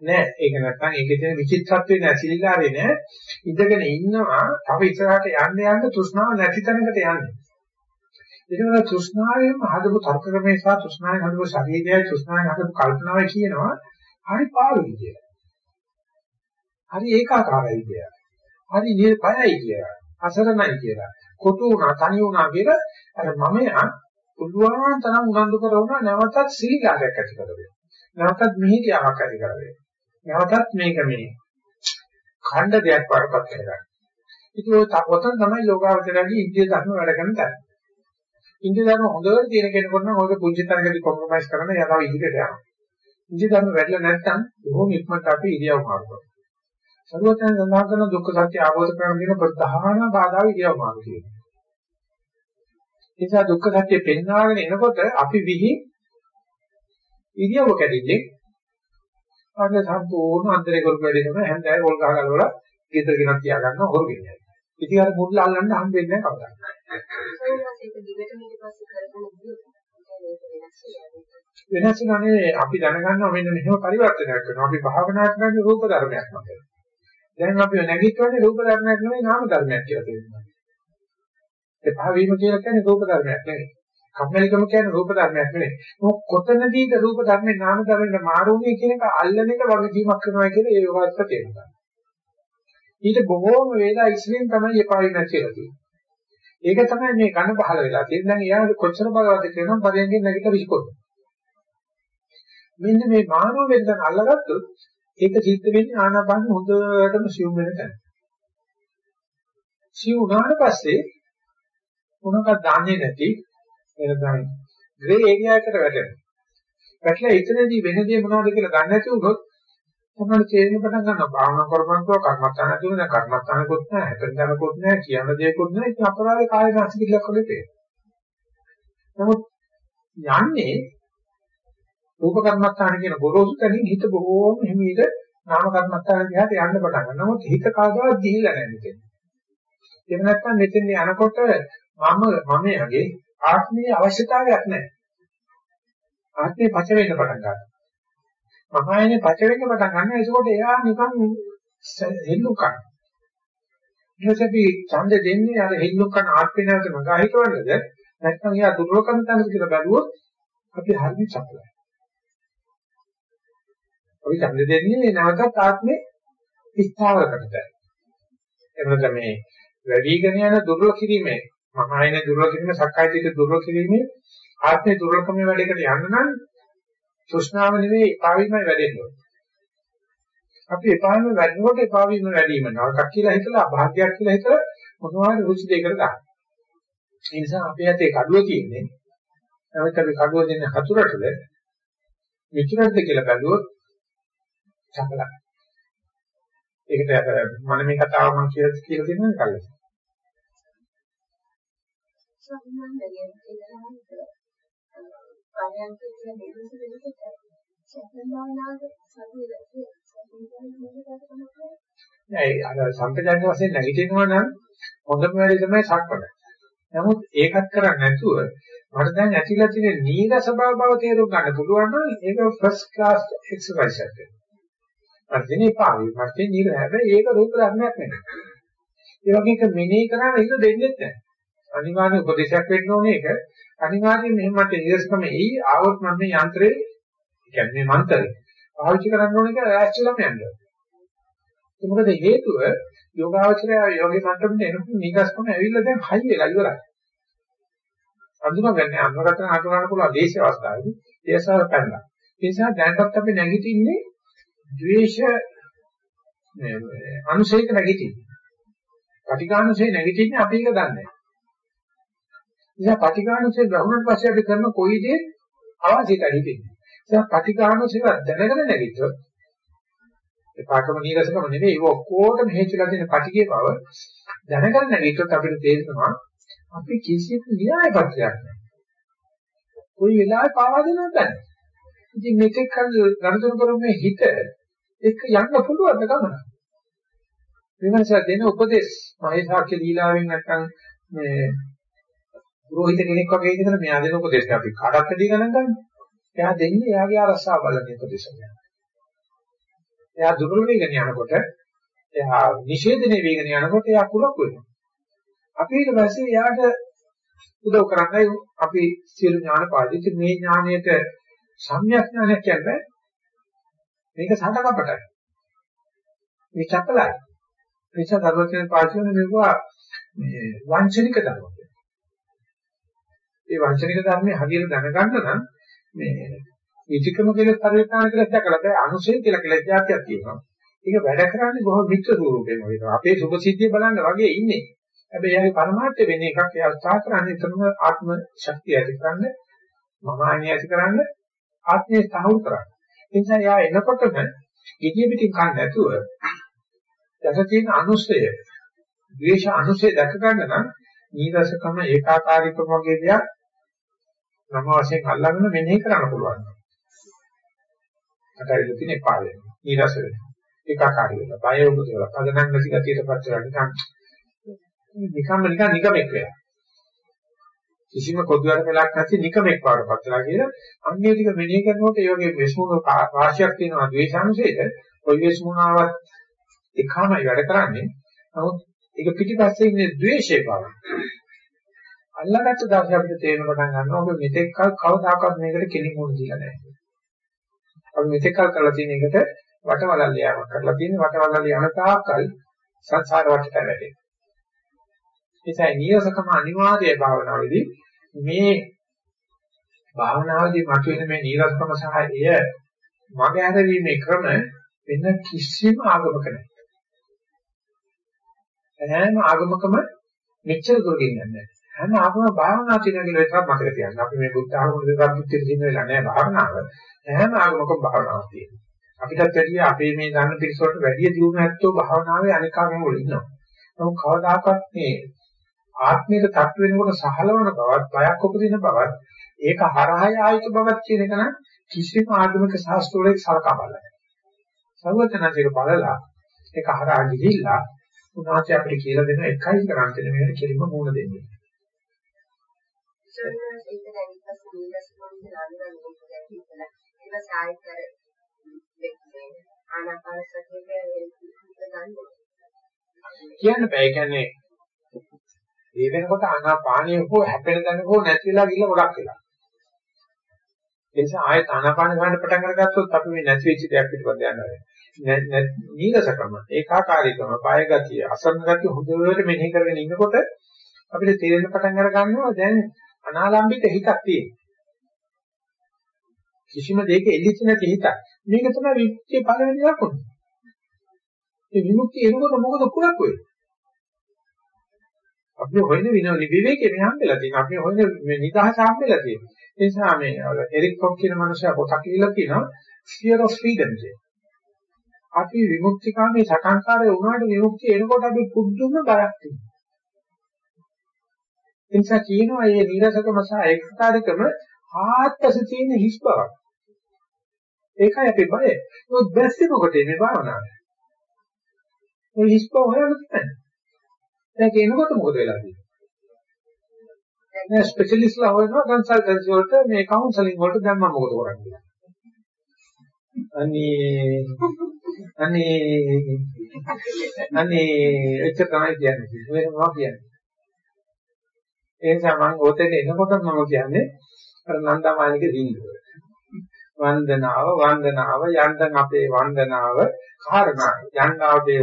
නෑ. ඒක නැත්නම් ඒකේ තියෙන විචිත්තත්වේ නෑ සිල්ලාවේ නෑ. ඉඳගෙන ඉන්නවා තව ඉස්සරහට යන්න යන්න තෘෂ්ණාව නැති තැනකට යන්නේ. ඒකම තෘෂ්ණාවෙන් හදපු තර්ක ක්‍රමේ සහ තෘෂ්ණාවෙන් හදපු ශරීරයයි තෘෂ්ණාවෙන් හදපු කල්පනාවයි කියනවා හරි පාළුයි කියලා. හරි ඒකාකාරයි කියලා. හරි නිර්භයයි කියලා. අසරණයි කියලා. කොටු වුණා, තනි වුණා කියලා අර මමයා පුළුවන් තරම් උනන්දු කරවුණා නැවතත් සීලාවක් ඇති කරගන්න. නැවතත් මිහිරියාවක් ඇති කරගන්න. නැවතත් මේක මේ ඛණ්ඩ දෙයක් වඩපත් කරගන්න. ඉතින් ඔය තපොතන් තමයි යෝගාවචරයේ ඉන්දිය ධර්ම වැඩ කරන තැන. ඉන්දිය ධර්ම හොඳට තියෙන කෙනෙකුට නම් ඔයක පුංචි තරකදී කොම්ප්‍රොමයිස් කරන යනවා ඉදිරියට යනවා. ඉන්දිය ධර්ම වැඩිලා නැත්නම් බොහොම ඉක්මනට අපි ඉරියව් මාරු කරනවා. සරුවතෙන් සඳහන් කරන දුක්ඛ සත්‍ය අවබෝධ කරගන්න කියන ප්‍රධාන බාධාව ඉරියව් මාරු කියනවා. ඒ නිසා දුක්ඛ සත්‍ය පෙන්වාගෙන එනකොට අපි විහි ඉරියව් කැඩින්නේ අද සම්පූර්ණ අන්තරේ කරු වැඩි තමයි හැන්දෑව වොල් ගහ ගලවලා ගෙදර ගෙනත් තියා ගන්න හොරු ගෙනියයි. ඉතින් අර මුල්ල අල්ලන්න හම්බෙන්නේ නැහැ කවදාවත්. ඒක දිගටම ඊට පස්සේ කරගෙන ගියොත් වෙනස් වෙනනේ අපි දැනගන්නවා මෙන්න මෙහෙම පරිවර්තනයක් කරනවා. අපි භාවනා කරන්නේ රූප ධර්මයක් මත. දැන් අපි නැගිටවන්නේ රූප ධර්මයක් නෙවෙයි නාම ධර්මයක් කියලා කියනවා. ඒ භාවීම කියලා කියන්නේ රූප ධර්මයක් නෙවෙයි. කම්මැලිකම කියන්නේ රූප ධර්මයක් නෙවෙයි. මොක කොතනදීද රූප ධර්මේ නාම ධර්මෙට මාරුනේ කියන එක අල්ලන එක වගකීමක් කරනවා කියන ඒ යෝගාස්ත තේරුම් ඊට බොහෝම වේලා ඉස්සෙන් තමයි එපා වෙන්නේ කියලා තියෙන්නේ. ඒක තමයි මේ කන පහල වෙලා තියෙන්නේ. දැන් එයා කොච්චර බලවත්ද කියනවා පදයෙන් නැගිට විශ්කොත්. මෙන්න මේ මානව වෙනදන් අල්ලගත්තොත් ඒක සිද්ධ වෙන්නේ ආනාපාන හොඳටම සිව් වෙන තැන. සිව් උනාට පස්සේ මොනවද දන්නේ නැති එනනම් ග්‍රේ ඒරියා එකට වැටෙනවා. වැටලා එතනදී වෙන දේ මොනවද කියලා ගන්න නැති වුණොත් තමයි තේරෙන්න පටන් ගන්නවා. භාවනා කරපන්කෝ කර්මස්ථාන තුන දැන් කර්මස්ථානකුත් නැහැ, හැපෙන්නකුත් නැහැ, කියන දේකුත් නැහැ. ඉතින් අපරාධේ කාය නාස්තිකලක් වගේ තේරෙනවා. නමුත් යන්නේ රූප කර්මස්ථාන කියන ගොරෝසු තැනින් හිත බොහෝම හිමීට නාම කර්මස්ථාන දිහාට යන්න පටන් ගන්නවා. නමුත් හිත කවදාවත් ගිහිල්ලා නැහැ මෙතන. එහෙම නැත්නම් මෙතෙන් යනකොට මම මමයාගේ ආත්මීය අවශ්‍යතාවයක් නැහැ. ආත්මේ පච වෙන්න පටන් ගන්නවා. මහායනේ පච වෙන්න පටන් ගන්නවා. ඒකෝට එයා නිකන් හෙල්ලු කරනවා. ඊටසපි ඡන්ද දෙන්නේ අර හෙල්ලු කරන ආත්මේ නැවත මග හිතවන්නද නැත්නම් එයා දුර්වලකම් තනද කියලා බැලුවොත් අපි හරියට චපලයි. අපි ඡන්ද දෙන්නේ නැවතත් ආත්මේ ස්ථාවරකට. එනකොට මේ වැඩිගෙන යන දුර්වල කිරීමේ මම ආයන දුර්වල කිරීම සක්කාය දිට දුර්වල කිරීමේ ආත්මේ දුර්වලකමේ වැඩේකට යන්න නම් තෘෂ්ණාව නෙවෙයි එපාවීමයි වැඩෙන්නේ. අපි එපාවීම වැඩිනකොට එපාවීම වැඩිම නරකක් කියලා හිතලා අභාග්‍යයක් කියලා හිතලා මොනවාරි රුචි දෙයකට දාන්න. ඒ නිසා අපි හිතේ කඩුව තියෙන්නේ නැවත අපි කඩුව දෙන්නේ හතුරටද මිතුරටද කියලා බැලුවොත් චපලයි. ඒකට අර මනමේ කතාව මම කියලා කියලා දෙනවා කල්ලා. පරයන්කේ කියලා නිරුස වෙනකොට සම්පූර්ණවනාද සතියදී නෑ අර සම්පජාන්‍ය වශයෙන් නැගිටිනවා නම් හොඳම වැඩේ තමයි සක්මන. නමුත් ඒකත් කරන්නේ නැතුව මට දැන් ඇතිලා තියෙන නීරස බව බව තේරුම් ගන්න පුළුවන් නම් ඒක ෆස්ට් ක්ලාස් එක්සර්සයිස් එකක්. අර්ධිනේ පාවි මර්ථේ නීර හැබැයි ඒක රූප ධර්මයක් නෙමෙයි. ඒ වගේ එක මෙනෙහි කරාම හිත දෙන්නේ නැහැ. අනිවාර්ය උපදේශයක් වෙන්න ඕනේ ඒක. අනිවාර්යයෙන් මෙහෙම මට ඉරස්කම එයි ආවොත් මම මේ යන්ත්‍රේ කියන්නේ මේ මන්ත්‍රය පාවිච්චි කරන්න ඕනේ කියලා ඈච්චලම යනවා. ඒක මොකද හේතුව යෝගාවචරය යෝගේ මට්ටමට එනකොට නිගස්කම ඇවිල්ලා දැන් හයි වෙලා ඉවරයි. අඳුනගන්නේ අනුරතන අට ගන්න පුළුවන් දේශ අවස්ථාවේදී ඒසාර පැනලා. ඒ නිසා දැනටත් අපි නැගිටින්නේ ද්වේෂ අනුසයක නැගිටින්නේ. පටිඝානුසය නැගිටින්නේ අපි ඒක දන්නේ නැහැ. නිසා පටිඝානුසය ග්‍රහණය පස්සේ අපි කරන කොයි දේ අවශ්‍යයි හිතෙන්නේ. නිසා පටිඝානුසය දැනගෙන නැගිට්ටොත් ඒ පාකම නීරසකම නෙවෙයි ඒක ඔක්කොටම හේතුලා තියෙන පටිඝේ බව දැනගෙන නැගිට්ටොත් අපිට තේරෙනවා අපි කිසිත් න්‍යාය පත්‍රයක් නැහැ. කොයි වෙලාවෙ පාවා දෙනවද නැහැ. ඉතින් මේකෙක් කල් ගණතුරු කරුමේ හිත එක්ක යන්න පුළුවන් ගමන. විමර්ශය දෙන උපදේශ මහේසාක්‍ය ලීලාවෙන් නැත්නම් මේ පුරোহিත කෙනෙක් වගේ ඉඳලා මෙයා දෙන උපදේශය අපි කාටත් දෙය ගණන් ගන්න. එයා දෙන්නේ එයාගේ අරසාව බලන උපදේශය. එයා දුර්වල වෙගෙන යනකොට එයා නිෂේධනය වෙගෙන යනකොට එයා කුලක් වෙනවා. අපි ඊට පස්සේ එයාට උදව් කරන්නයි අපි සියලු ඥාන පාදිත මේ ඥානයට සම්‍යක් ඥානයක් කියන්නේ මේක සාතකපටයි. මේ චපලයි. මේක සර්වඥ පාදිත නෙවෙයි මේ වංචනික ධර්ම. ඒ වංචනික ධර්මයේ හරියට දැනගන්න නම් මේ විචිකම කියලා පරිවර්තන කියලා දැකලා බෑ අනුසය කියලා කියලා જાතියක් තියෙනවා. ඒක වැඩ කරන්නේ බොහොම මිත්‍ර ස්වරූපයෙන් වගේ. අපේ සුභ සිද්ධිය බලන්න වගේ ඉන්නේ. හැබැයි එයාගේ පරමාර්ථය වෙන්නේ එකක් එයා උත්සාහ කරන්නේ එතනම ආත්ම ශක්තිය ඇති කරන්න, මම ආනිය ඇති කරන්න, ආත්මය සාහෘ කරන්න. ඒ නිසා එයා එනකොටම gediya pitin කන්න නැතුව දැක තියෙන අනුසය, ද්වේෂ අනුසය දැක ගන්න නම් නීරසකම ඒකාකාරීකම වගේ දෙයක් නම වශයෙන් අල්ලගෙන මෙනෙහි කරන්න පුළුවන්. අතයි තියෙන එපා වෙනවා. ඊරස වෙනවා. ඒකාකාරී වෙනවා. බය උපදවලා පදනම් නැති ගතියටපත් වෙලා නිකන් නිකම්ම නිකන් නිකමෙක් වෙනවා. කිසිම කොද්දවර පළක් නැති නිකමෙක් වඩපත් වෙලා කියලා අන්නේ ටික මෙනෙහි කරනකොට ඒ වගේ වෙස්මුණ වාසියක් තියෙනවා ද්වේෂාංශයේද ඔය වෙස්මුණාවත් එකමයි වැඩ කරන්නේ නමුත් ඒක පිටිපස්සේ ඉන්නේ ද්වේෂය බව අල්ලගත්ත දවසේ අපිට තේරෙන පටන් ගන්නවා ඔබ මෙතෙක් කල කවදාකවත් මේකට කෙලිමුණ දීලා නැහැ. අපි මෙතෙක් කල කරලා තියෙන එකට වටවලල් යාමක් කරලා තියෙන වටවලල් යන තාක්කල් සංසාර වටට වැටෙනවා. ඒසයි නියසකම අනිවාර්යයි භාවනාවේදී. මේ භාවනාවේදී මතුවෙන මේ නිරස්කම සහ එය මග හැරීමේ ක්‍රම වෙන කිසිම ආගමක නැහැ. හැම ආගමකම මෙච්චර දුරකින් යන්නේ හැම ආගම භාවනා කියන එක විතරක් මතක තියාගන්න. අපි මේ බුද්ධ ආගම විතරක් පිටින් දින වෙලා නැහැ භාවනාව. හැම ආගමකම භාවනාවක් තියෙනවා. අපිටත් වැඩිය අපේ මේ දන්න පිරිසකට වැඩිය දියුණු නැත්තෝ භාවනාවේ අනික ආගම වල ඉන්නවා. නමුත් කවදාකවත් මේ ආත්මයට තත් වෙනකොට සහලවන බවත් බයක් උපදින බවත් ඒක හරහා ආයත බවක් කියන එක නම් කිසිම ආගමික ශාස්ත්‍රවලට සලකා බලන්න. සර්වඥාතික බලලා ඒක හරහා ගිහිල්ලා උන්වහන්සේ අපිට කියලා දෙන එකයි කරන් දෙන මේකට කෙලින්ම මුණ දෙන්නේ. කියන්න බෑ. ඒ කියන්නේ ඒ වෙනකොට ආනාපානිය හෝ හැපෙන තැන හෝ නැතිලා ගිහලා ගොඩක් වෙලා. ඒ නිසා ආයෙත් ආනාපාන ගන්න පටන් අරගත්තොත් අපි මේ නැති වෙච්ච දෙයක් පිටපත් යනවා. නීරසකම, ඒකාකාරීකම, බය ගතිය, අසන්න ගතිය හොඳට මෙනෙහි කරගෙන ඉන්නකොට අපිට තේරෙන පටන් අර ගන්නවා දැන් අනාලම්බිත හිතක් තියෙනවා. කිසිම දෙයක එල්ලිච්ච නැති හිතක්. මේක තමයි විමුක්තිය පළවෙනි ලකුණ. ඒ විමුක්තිය එනකොට මොකද කුලක් වෙන්නේ? අපි හොයන විනෝද විවේකේ මේ හම්බෙලා තියෙනවා. අපි හොයන මේ නිදහස හම්බෙලා තියෙනවා. ඒ නිසා මේ එරික් කොක් කියන මනුස්සයා පොතක් ලියලා තියෙනවා fear of freedom කිය. අපි විමුක්තිකාමී සකංකාරය වුණාට විමුක්තිය එනකොට අපි පුදුම බයක් තියෙනවා. ඒ නිසා කියනවා මේ නිරසකම සහ ඒකකාරීකම ආත්පස තියෙන හිස් බවක්. ඒකයි අපි බය. මොකද බැස්සේ මොකටද මේ භාවනාව? ඔය හිස් බව හොයන්න තියෙන්නේ. දැන් එනකොට මොකද වෙලා තියෙන්නේ? දැන් ස්පෙෂලිස්ට්ලා හොයනවා කන්සල්ටන්සි වලට මේ කවුන්සලින් වලට දැන් මම මොකද කරන්නේ? අනේ අනේ අනේ එච්චර තමයි කියන්නේ. වෙන මොනවා කියන්නේ? ඒ නිසා මම ඔතෙන් එනකොට මම කියන්නේ අර නන්දමාලික සින්දුව. වන්දනාව වන්දනාව යන්තම් අපේ වන්දනාව කාරණා යන්න අපේ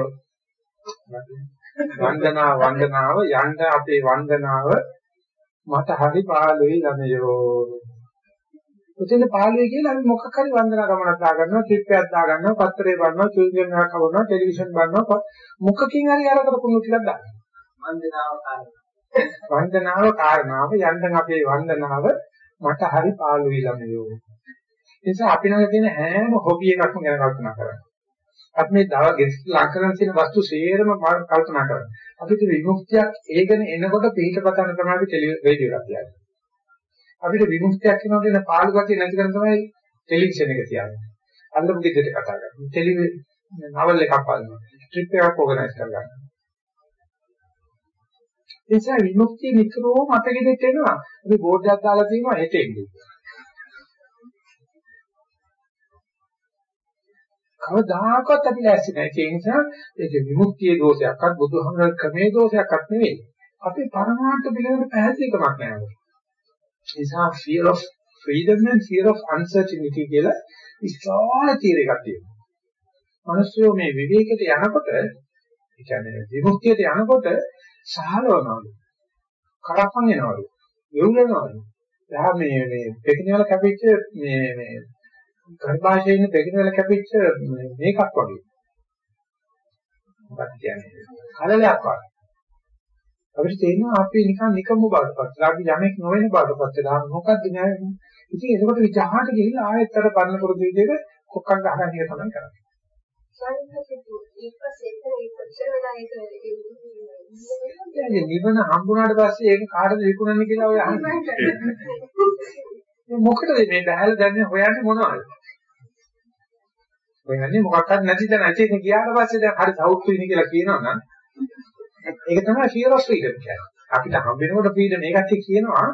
වන්දනා වන්දනාව යන්න අපේ වන්දනාව මට හරි පාළුවේ ළමයෝ. උදේට පාළුවේ කියලා අපි මොකක් හරි වන්දනා ගමනක් දා ගන්නවා, ට්‍රිප් එකක් දා ගන්නවා, පත්‍රේ බලනවා, චුයින්ගම් එකක් කවනවා, ටෙලිවිෂන් බලනවා, මොකකින් හරි අරකට කුණු ටිකක් දාන්න. වන්දනාව කාරණා. වන්දනාව කාරණාව යන්න අපේ වන්දනාව මට හරි පාළුවේ ළමයෝ. ඒ නිසා අපි ළඟ තියෙන හැම හොබි එකක්ම ගැන කල්පනා කරන්න. අපි මේ දව ලංකරන් තියෙන වස්තු සේරම කල්පනා කරනවා. අපිට විමුක්තියක් ඒකන එනකොට පිටපතන තමයි අපි රේඩියෝ එකක් තියන්නේ. අපිට විමුක්තියක් වෙනවා කියන පාළු ගතිය නැති කරන තමයි ටෙලිවිෂන් එක තියන්නේ. අල්ලපු ගෙදරට කතා කරනවා. ටෙලිවිෂන් නවල් එකක් බලනවා. ට්‍රිප් එකක් ඕගනයිස් කරගන්නවා. ඒ නිසා විමුක්තිය නිතරම අපේ එනවා. අපි බෝඩ් එකක් දාලා තියෙනවා හෙට එන්නේ. කවදාකවත් අපි ලෑස්ති නැහැ. ඒ නිසා ඒක විමුක්තියේ දෝෂයක්වත් බුදුහමර ක්‍රමයේ දෝෂයක්වත් නෙවෙයි. අපි පරමාර්ථ පිළිවෙල පැහැදිලිකමක් නැහැ. ඒ නිසා fear of freedom and fear of uncertainty කියලා විශාල තීරයක් තියෙනවා. මිනිස්සු මේ විවේකයට යනකොට ඒ කියන්නේ විමුක්තියට යනකොට සහලවනවලු. කරපන් එනවලු. යොමුනවලු. දැන් මේ මේ පෙකිනවල කැපිච්ච මේ මේ ගර්භාෂයේ ඉන්න පෙකිනවල කැපිච්ච මේකක් වගේ. මොකක්ද කියන්නේ? කලලයක් වගේ. අපිට තේරෙනවා අපි නිකන් නිකම්ම බාටපත්. අපි යමෙක් නොවන බාටපත් වෙලා මොකක්ද නෑ. ඉතින් ඒකට විචාහට ගිහිල්ලා ආයෙත් අර පරණ පුරුදු විදිහට කොක්කක් ගහගන්න එක තමයි කරන්නේ. නිවන හම්බුනාට පස්සේ ඒක කාටද විකුණන්නේ කියලා ඔය අහන්නේ. මොකටද මේ බහැල දැන්නේ හොයන්නේ මොනවද? හොයන්නේ මොකක්වත් නැති තැන ඇතින් ගියාට පස්සේ දැන් හරි සෞඛ්‍ය වෙන කියලා කියනවා නම් ඒක තමයි fear of freedom කියන්නේ. අපිට හම්බ වෙනකොට පීඩන ඒකත් කියනවා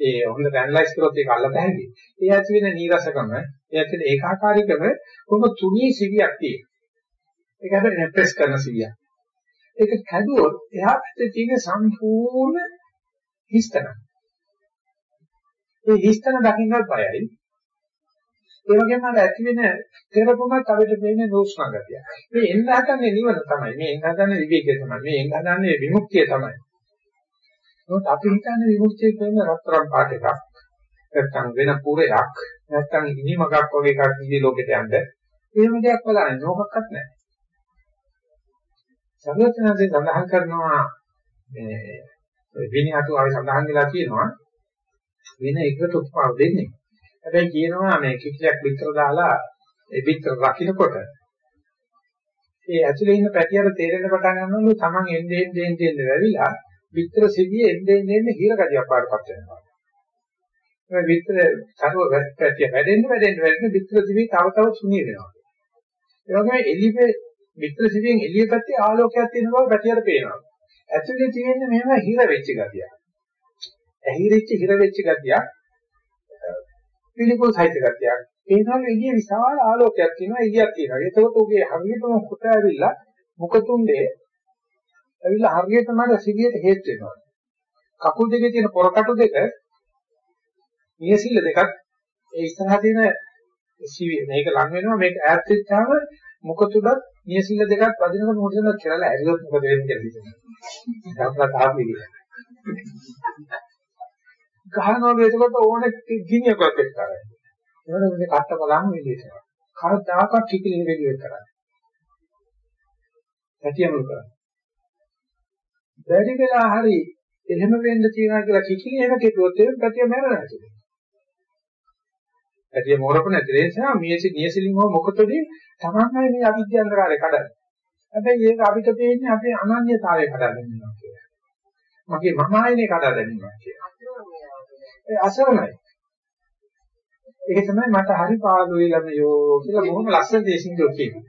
ඒ හොඳ ඇනලයිස් කරොත් ඒක අල්ලත හැකි. ඒ ඇති වෙන නීරසකම, ඒ ඇති වෙන ඒකාකාරීකම කොහොම තුනී සිවියක් තියෙන. ඒක හැබැයි නෙප්‍රෙස් කරන සිවියක්. ඒක කැඩුවොත් එහා පැත්තේ තියෙන සම්පූර්ණ හිස්තන. ඒ හිස්තන දකින්නත් බයයි. ඒ වගේම අර ඇති වෙන තෙරපුමත් අපිට දෙන්නේ නෝස්නා ගතිය. මේ එන්න හදන්නේ නිවන තමයි. මේ එන්න හදන්නේ විවේකය තමයි. මේ එන්න හදන්නේ විමුක්තිය තමයි. නමුත් අපි හිතන්නේ විමුක්තිය කියන්නේ රත්තරන් පාට එකක්. නැත්තම් වෙන පුරයක්. නැත්තම් ඉනිමගක් වගේ එකක් දිවි ලෝකෙට යන්න. එහෙම දෙයක් බලන්නේ නෝකක්වත් නැහැ. සර්වඥාන්සේ සඳහන් කරනවා මේ විනයතු ආයි සඳහන් වෙලා තියෙනවා වෙන එකට උපමාව දෙන්නේ. හැබැයි කියනවා මේ කිකිලයක් පිටර දාලා ඒ පිටර රකින්නකොට ඒ ඇතුලේ ඉන්න පැටියට තේරෙන්න පටන් ගන්නවලු Taman එන්නේ එන්නේ එන්නේ වැවිලා පිටර සිවිය එන්නේ එන්නේ හිර ගතියක් පාඩපත් වෙනවා. මේ පිටර සරුව පැටිය වැඩෙන්න වැඩෙන්න වැඩෙන්න පිටර සිවිය තව තව සුණී වෙනවා. ඒ වගේම එළියේ පිටර සිවියෙන් එළිය පැත්තේ ආලෝකයක් තියෙන බව පැටියට පේනවා. ඇතුලේ තියෙන්නේ මෙහෙම හිර වෙච්ච ගතියක්. ඇහිරිච්ච හිර වෙච්ච ගතියක් පිළිකුල් සහිත ගතියක්. ඒ නිසා එළිය විශාල ආලෝකයක් තියෙනවා එළියක් තියෙනවා. ඒකකොට උගේ හරියටම කොට ඇවිල්ලා මුකතුන්ගේ ඇවිල්ලා හරියටම සිවියට හේත් වෙනවා. කකුල් දෙකේ තියෙන පොරකටු දෙක නියසිල්ල දෙකක් ඒ ඉස්සරහා තියෙන සිවිය මේක ලං වෙනවා මේක ඈත් වෙච්චාම මුකතුඩක් නියසිල්ල දෙකක් වදිනකොට මොකද වෙනවද කියලා ඇරියොත් මොකද වෙන්නේ කියලා හිතනවා. දැන්ලා තාපි කියලා. ගහනවලු එතකොට ඕනේ ගිනියකක් එක්ක කරන්නේ. ඒවල මේ කට්ට බලන්න වෙලෙට. කවදාකවත් කිකිලි වෙලියෙ කරන්නේ. ඇතියමු කරන්නේ. බැරි වෙලා හරි එහෙම වෙන්න තියනවා කියලා කිකිලි එහෙම කෙරුවොත් ඒක පැතිය මැරෙනවා පැතිය මෝරපු නැති නිසා මියසි නියසිලිම මොකටදී තමන්මයි මේ අවිද්‍යාන්තරාරේ කඩන්නේ. හැබැයි ඒක අපිට පේන්නේ අපේ අනන්‍යතාවය කඩගෙන ඉන්නවා කියලා. මගේ මම ආයනේ කඩා දැමීමක් කියලා. ඒ අසරණයි. ඒක තමයි මට හරි පාළුවේ ළමයෝ කියලා බොහොම ලස්සන දේශින්දෝ කියනවා.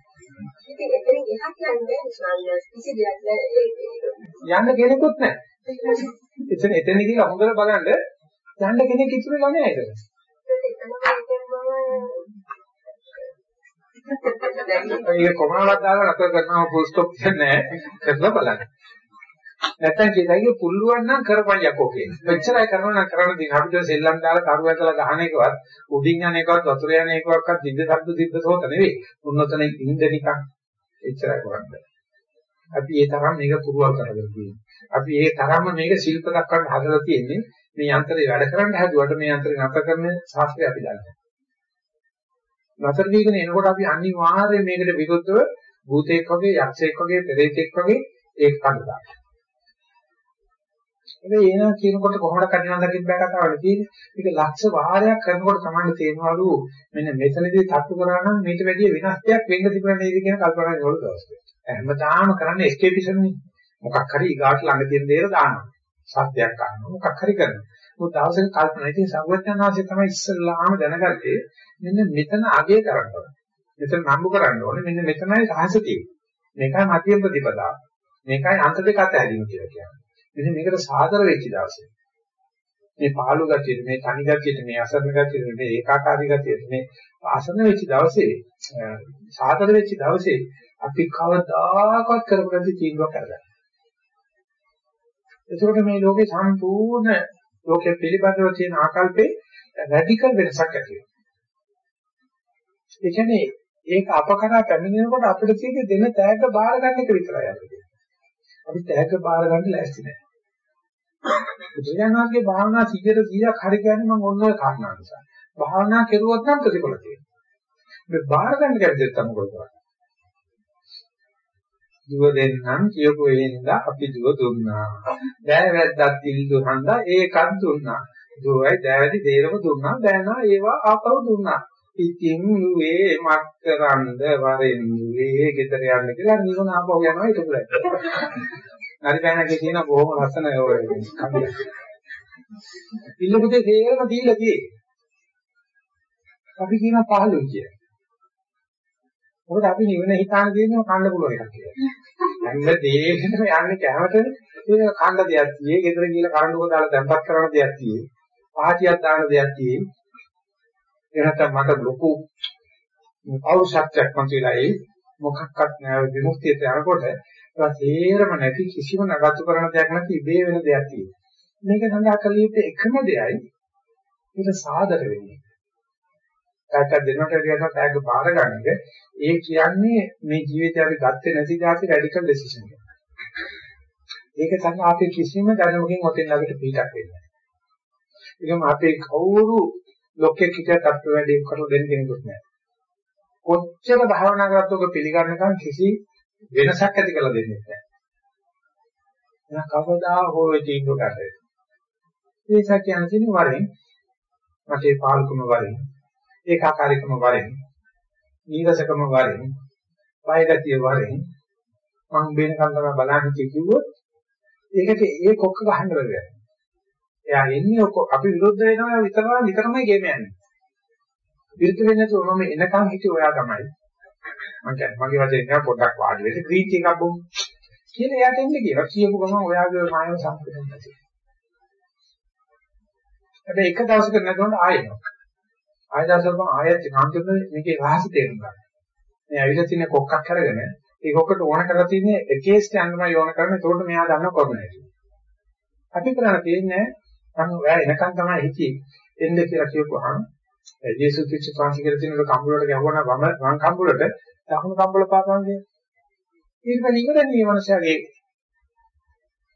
ඉතින් එතනින් එහා කියන්නේ ස්වාමීන් කිසි දෙයක් නෑ. යන්න කෙනෙකුත් නැහැ. එතන එතන කියලා හොඳට බලන්න යන්න කෙනෙක් ඉතුරුලා නැහැ ඒක. ඒක කොමාවක් දාලා නතර කරනවා ෆුල් ස්ටොප් කියන්නේ කරලා බලන්න. නැත්තම් කියතයි පුළුවන් නම් කරපන් යකෝ කියන. මෙච්චරයි කරනවා නම් කරන්න දින අපිට සෙල්ලම් දාලා කරු ඇතලා ගහන එකවත් උඩින් යන එකවත් වතුර යන එකවත් දිද්ද සද්ද දිද්ද සෝත නෙවෙයි. උන්නතන ඉඳ නිකන් එච්චරයි කරන්නේ. අපි ඒ තරම් මේක පුරුවල් කරගෙන තියෙනවා. අපි ඒ තරම්ම මේක ශිල්ප දක්වන්න හදලා තියෙන්නේ මේ යන්ත්‍රය වැඩ කරන්න හැදුවට මේ යන්ත්‍රය නැතර කරන ශාස්ත්‍රය අපි දන්නේ. නතර වීගෙන එනකොට අපි අනිවාර්යයෙන් මේකට විරුද්ධව භූතෙක් වගේ යක්ෂයෙක් වගේ පෙරේතෙක් වගේ ඒක කඩලා හැබැයි එනවා කියනකොට කොහොමද කඩනවද කියන බෑ කතාවල තියෙන්නේ. මේක ලක්ෂ වාරයක් කරනකොට තමයි තේරෙනවලු මෙන්න මෙතනදී තට්ටු කරා නම් මේට වැඩිය වෙනස් දෙයක් වෙන්න තිබුණා නේද කියන කල්පනා කරන දවස්. හැමදාම කරන්නේ එස්කේපිසම් නේ. මොකක් හරි ඊගාට ළඟ තියෙන දේර දානවා. සත්‍යයක් ගන්නවා. මොකක් හරි කරනවා. මොකද දවසක කල්පනා ඉතින් සර්වඥාන්සේ තමයි ඉස්සල්ලාම දැනගත්තේ මෙන්න මෙතන අගය කරන්න ඕනේ. මෙතන නම්බු කරන්න ඕනේ. මෙන්න මෙතනයි රහස තියෙන්නේ. මේකයි මධ්‍යම ප්‍රතිපදාව. මේකයි අන්ත දෙක අතහැරීම කියලා කියන්නේ. ඉතින් මේකට සාදර වෙච්ච දවසේ මේ පාළු ගතියට මේ තනි ගතියට මේ අසරණ ගතියට මේ ඒකාකාරී ගතියට මේ ආසන වෙච්ච දවසේ සාදර වෙච්ච දවසේ අපි කවදාකවත් කරපු නැති තීන්දුවක් කරගන්නවා. ඒකෝට මේ ලෝකේ සම්පූර්ණ ලෝකෙ පිළිබඳව තියෙන ආකල්පේ රැඩිකල් වෙනසක් ඇති වෙනවා. ඒ කියන්නේ ඒක අපකරා පැමිණෙනකොට අපිට තියෙන දෙන තෑග්ග බාර ගන්න එක විතරයි අපිට. අපි තෑග්ග බාර ගන්න ලෑස්ති නැහැ. බුදුරජාණන්ගේ භාවනා 100ට 100ක් හරි කියන්නේ මම ඔන්න ඔය කාරණා නිසා. භාවනා කෙරුවොත් නම් ප්‍රතිඵල තියෙනවා. මේ බාර ගන්න කැමතිද තමයි කරන්නේ. දුව දෙන්නම් කියපු වෙලෙන්ද අපි දුව දුන්නා. දෑවැද්දක් දිල්දු හන්දා ඒකත් දුන්නා. දුවයි දෑවැදි දේරම දුන්නා. දෑනා ඒවා ආපහු දුන්නා. ඉතින් නුවේ මක්කරන්ද වරෙන් නුවේ ගෙදර යන්න කියලා නිවන ආපහු යනවා ඒක පුළයි. හරි බෑනගේ තියෙන බොහොම ලස්සන ඔය කමිය. පිල්ලපුතේ තේරම දීලා තියෙන්නේ. අපි කියන පහළුයි කියලා. මොකද අපි නිවන හිතාන දෙන්නේ කන්න පුළුවන් එකක් කියලා. හැම දෙයකටම යන්නේ කැමතනේ. ඒක කන්න දෙයක් තියෙයි. ගෙදර ගිහලා කරඬුක දාලා දැම්පත් කරන දෙයක් තියෙයි. පහතියක් දාන දෙයක් තියෙයි. එනත මට ලොකු පෞරුෂත්වයක් මතුවලා ඒ මොකක්වත් නෑ විමුක්තියට යනකොට ඒක තේරම නැති කිසිම නගතු කරන දෙයක් නැති ඉබේ වෙන දෙයක් තියෙනවා. මේක සඳහා කළ යුත්තේ එකම දෙයයි ඒක සාදර වෙන්නේ. තාක්ක දෙන්නට කියනවා ටැග් බාර ගන්න එක. ඒ කියන්නේ මේ ජීවිතය අපි ගත්තේ නැති જાති රැඩිකල් ඩිසිෂන් එක. ඒක තමයි අපි කිසිම දැනුමකින් ඔතෙන් ළඟට පිටක් වෙන්නේ නැහැ. ඒකම අපේ කවුරු ලොක්කෙක් හිටියත් අපිට වැඩි කරලා දෙන්න කෙනෙකුත් නැහැ. කොච්චර භාවනා කරත් ඔක පිළිගන්නකම් කිසි වෙනසක් ඇති කරලා දෙන්නේ නැහැ. එහෙනම් කවදා හෝ තීන්දුව ගන්න. ඒසක් කියන්නේ වරෙන් මතේ පාලකම වරෙන් ඒකාකාරීකම වරෙන් නීරසකම වරෙන් වයගතිය වරෙන් මම බේනකම් තමයි බලන්නේ කිව්වොත් ඒකට ඒ කොක්ක ගහන්න බැහැ. එයා එන්නේ අපි විරුද්ධ වෙනවා විතරම විතරමයි ගේම යන්නේ. විරුද්ධ වෙන්නේ නැතුව මම එනකන් හිටියේ ඔයා තමයි. මම කියන්නේ මගේ වශයෙන් නෑ පොඩ්ඩක් වාඩි වෙන්න ග්‍රීන් ටී එකක් බොමු. කියලා එයාට එන්න කියලා කියපු ගමන් ඔයාගේ මායව සම්පූර්ණ නැති. හැබැයි එක දවසක නැතුනට ආයෙනවා. ආයෙ දවසක ආයෙත් කාන්තිම මේකේ රහස තේරුම් ගන්න. මේ ඇවිල්ලා තියෙන කොක්කක් අරගෙන ඒ කොක්කට ඕන කරලා තියෙන්නේ එකේස්ට යන්නමයි ඕන කරන්නේ. ඒකට මෙයා දන්නව කොරන්නේ. අපි කරණ තියෙන්නේ මම ඔයා එනකන් තමයි හිතියේ. එන්න කියලා කියපුවාම ජේසුස් ක්‍රිස්තුස් වහන්සේ කියලා තියෙන කම්බුලට ගැහුවා වම වම් කම්බුලට දකුණු කම්බුල පාපන් කියන. ඊට පස්සේ ඉවරනේ මේ මනුස්සයාගේ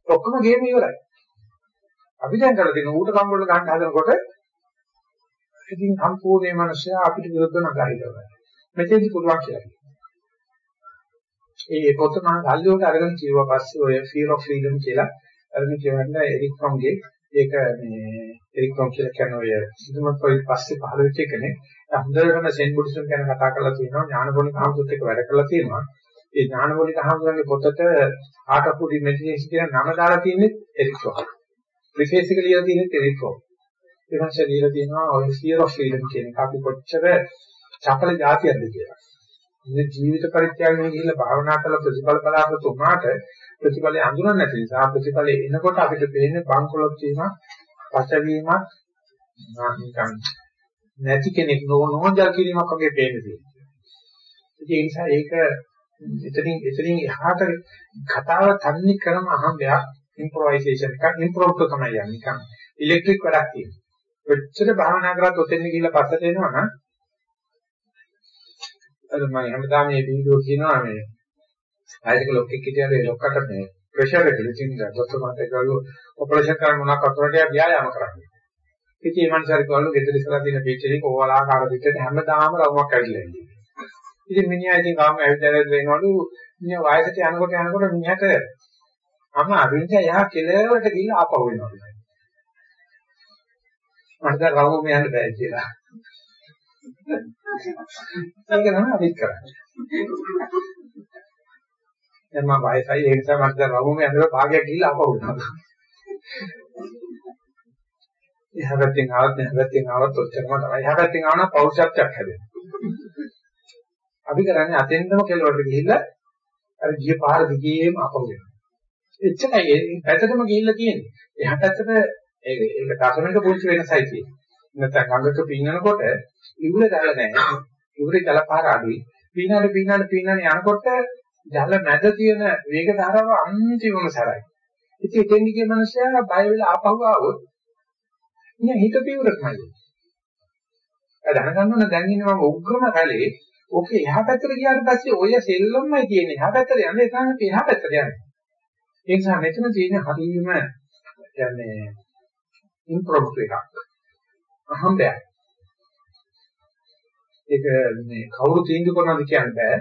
ඔක්කොම ගේම ඉවරයි. අපි දැන් කරලා තියෙන ඌට කම්බුල ගන්න හදනකොට ඉතින් සම්පූර්ණ මනුස්සයා අපිට විරුද්ධව නගහිනවා. මෙතෙන්දි පුළුවන් කියලා. ඒ පොත මම ගල්ලියට අරගෙන කියුවා පස්සේ ඔය fear of freedom කියලා. අරගෙන කියවන්න එරික් ෆ්‍රොම්ගේ ඒක මේ එරික් ෆ්‍රොම් කියලා කියන ඔය සිදුමත් පොයි පස්සේ පහළ වෙච්ච එකනේ හොඳටම සෙන් බුද්දිසම් ගැන කතා කරලා තියෙනවා. ඥානපෝනික හමුදුත් එක්ක වැඩ කරලා තියෙනවා. ඒ ඥානපෝනික හමුදුන්ගේ පොතට ආට පුඩි මෙඩිටේෂන් කියන නම දාලා තියෙන්නේ එරික් ෆ්‍රොම් ප්‍රිෆේසිකලි ලියලා තියෙන්නේ එරික් ෆ්‍රොම් ඊට පස්සේ ලියලා තියෙනවා ඔය fear of freedom කියන එක අපි කොච්චර චපල જાතියක්ද කියලා මේ ජීවිත පරිත්‍යාගයෙන් ගිහිල්ලා භාවනා කරලා ප්‍රතිඵල බලාපොරොත්තු වුණාට ප්‍රතිඵලය අඳුරන්නේ නැති නිසා ප්‍රතිඵලය එනකොට අපිට පේන්නේ බංකොලොත් වීමක්, පසවීමක්, නිකන් නැති කෙනෙක් නෝනෝජල් කිරීමක් වගේ පේන්නේ. ඒ නිසා ඒක එතනින් එතනින් එහාට කතාව තන්නේ කරන අහඹයක් ඉම්ප්‍රොවයිසේෂන් එකක් ඉම්ප්‍රොව්ට් තමයි යන්නේ නිකන් ඉලෙක්ට්‍රික් වැඩක් තියෙනවා. කොච්චර භාවනා කරත් ඔතෙන් ගිහිල්ලා පස්සට එනවා නම් අර මම හැමදාම මේ වීඩියෝ කියනවා මේ ආයතක ලොක්කෙක් හිටියද ඒ ලොක්කට මේ ප්‍රෙෂර් එක ඉතින් ડોක්ටර් මහත්තයා කිව්වලු ඔපරේෂන් කරන්න මොනවක් අතරට ව්‍යායාම කරන්න. ඉතින් මේ මනුස්සයාට කිව්වලු ගෙදර ඉස්සරහ තියෙන පිටරේ කොවලාකාර පිටරේ හැමදාම රවුමක් ඇවිල්ලා ඉන්නේ. ඉතින් මිනිහා ඉතින් ගාම ඇවිල්ලා දෙනවලු මිනිහා වයසට යනකොට යනකොට මිනිහට අම අරින්ට එහා කෙලවරට ගිහිල්ලා ආපහු වෙනවා. මට දැන් රවුම යන්න බෑ කියලා. ඒක තමයි අපි කරන්නේ. දැන් මම වයසයි ඒ නිසා මට දැන් රවුම ඇඳලා භාගයක් ගිහිල්ලා අපව වුණා. එහා පැත්තෙන් ආවත් මෙහා පැත්තෙන් ආවත් ඔච්චරම තමයි. එහා පැත්තෙන් ආවනම් පෞරුෂත්වයක් හැදෙනවා. අපි කරන්නේ අතෙන්දම කෙලවට ගිහිල්ලා අර ගිය පාර දිගේම අපව වෙනවා. එච්චරයි ඒ පැත්තටම ගිහිල්ලා තියෙන්නේ. එහා පැත්තට ඒක ඒක දශමික පුංචි වෙනසයි තියෙන්නේ. නැත්නම් අඟක පින්නනකොට ඉවුර දැල නැහැ. ඉවුරේ ජල පාර අඩුයි. පීනන පීනන පීනන යනකොට ජල මැද තියෙන වේග ධාරාව අන්තිමම සරයි. ඉතින් එතෙන් ගිය මනුස්සයා බය වෙලා ආපහු ආවොත් ඉතින් හිත පියවරක්මයි. ඒ දැනගන්න ඕන දැන් ඉන්නේ මම උග්‍රම කලේ ඕකේ එහා පැත්තට ගියාට පස්සේ ඔය සෙල්ලම්මයි තියෙන්නේ. එහා පැත්තට යන්නේ ඒකනම් එහා පැත්තට යන්නේ. ඒ නිසා මෙතන තියෙන හරීම කියන්නේ ඉම්ප්‍රොව්ට් එකක්. අහම්බයක්. ඒක මේ කවුරු තීන්දුව කරනවද කියන්න බෑ.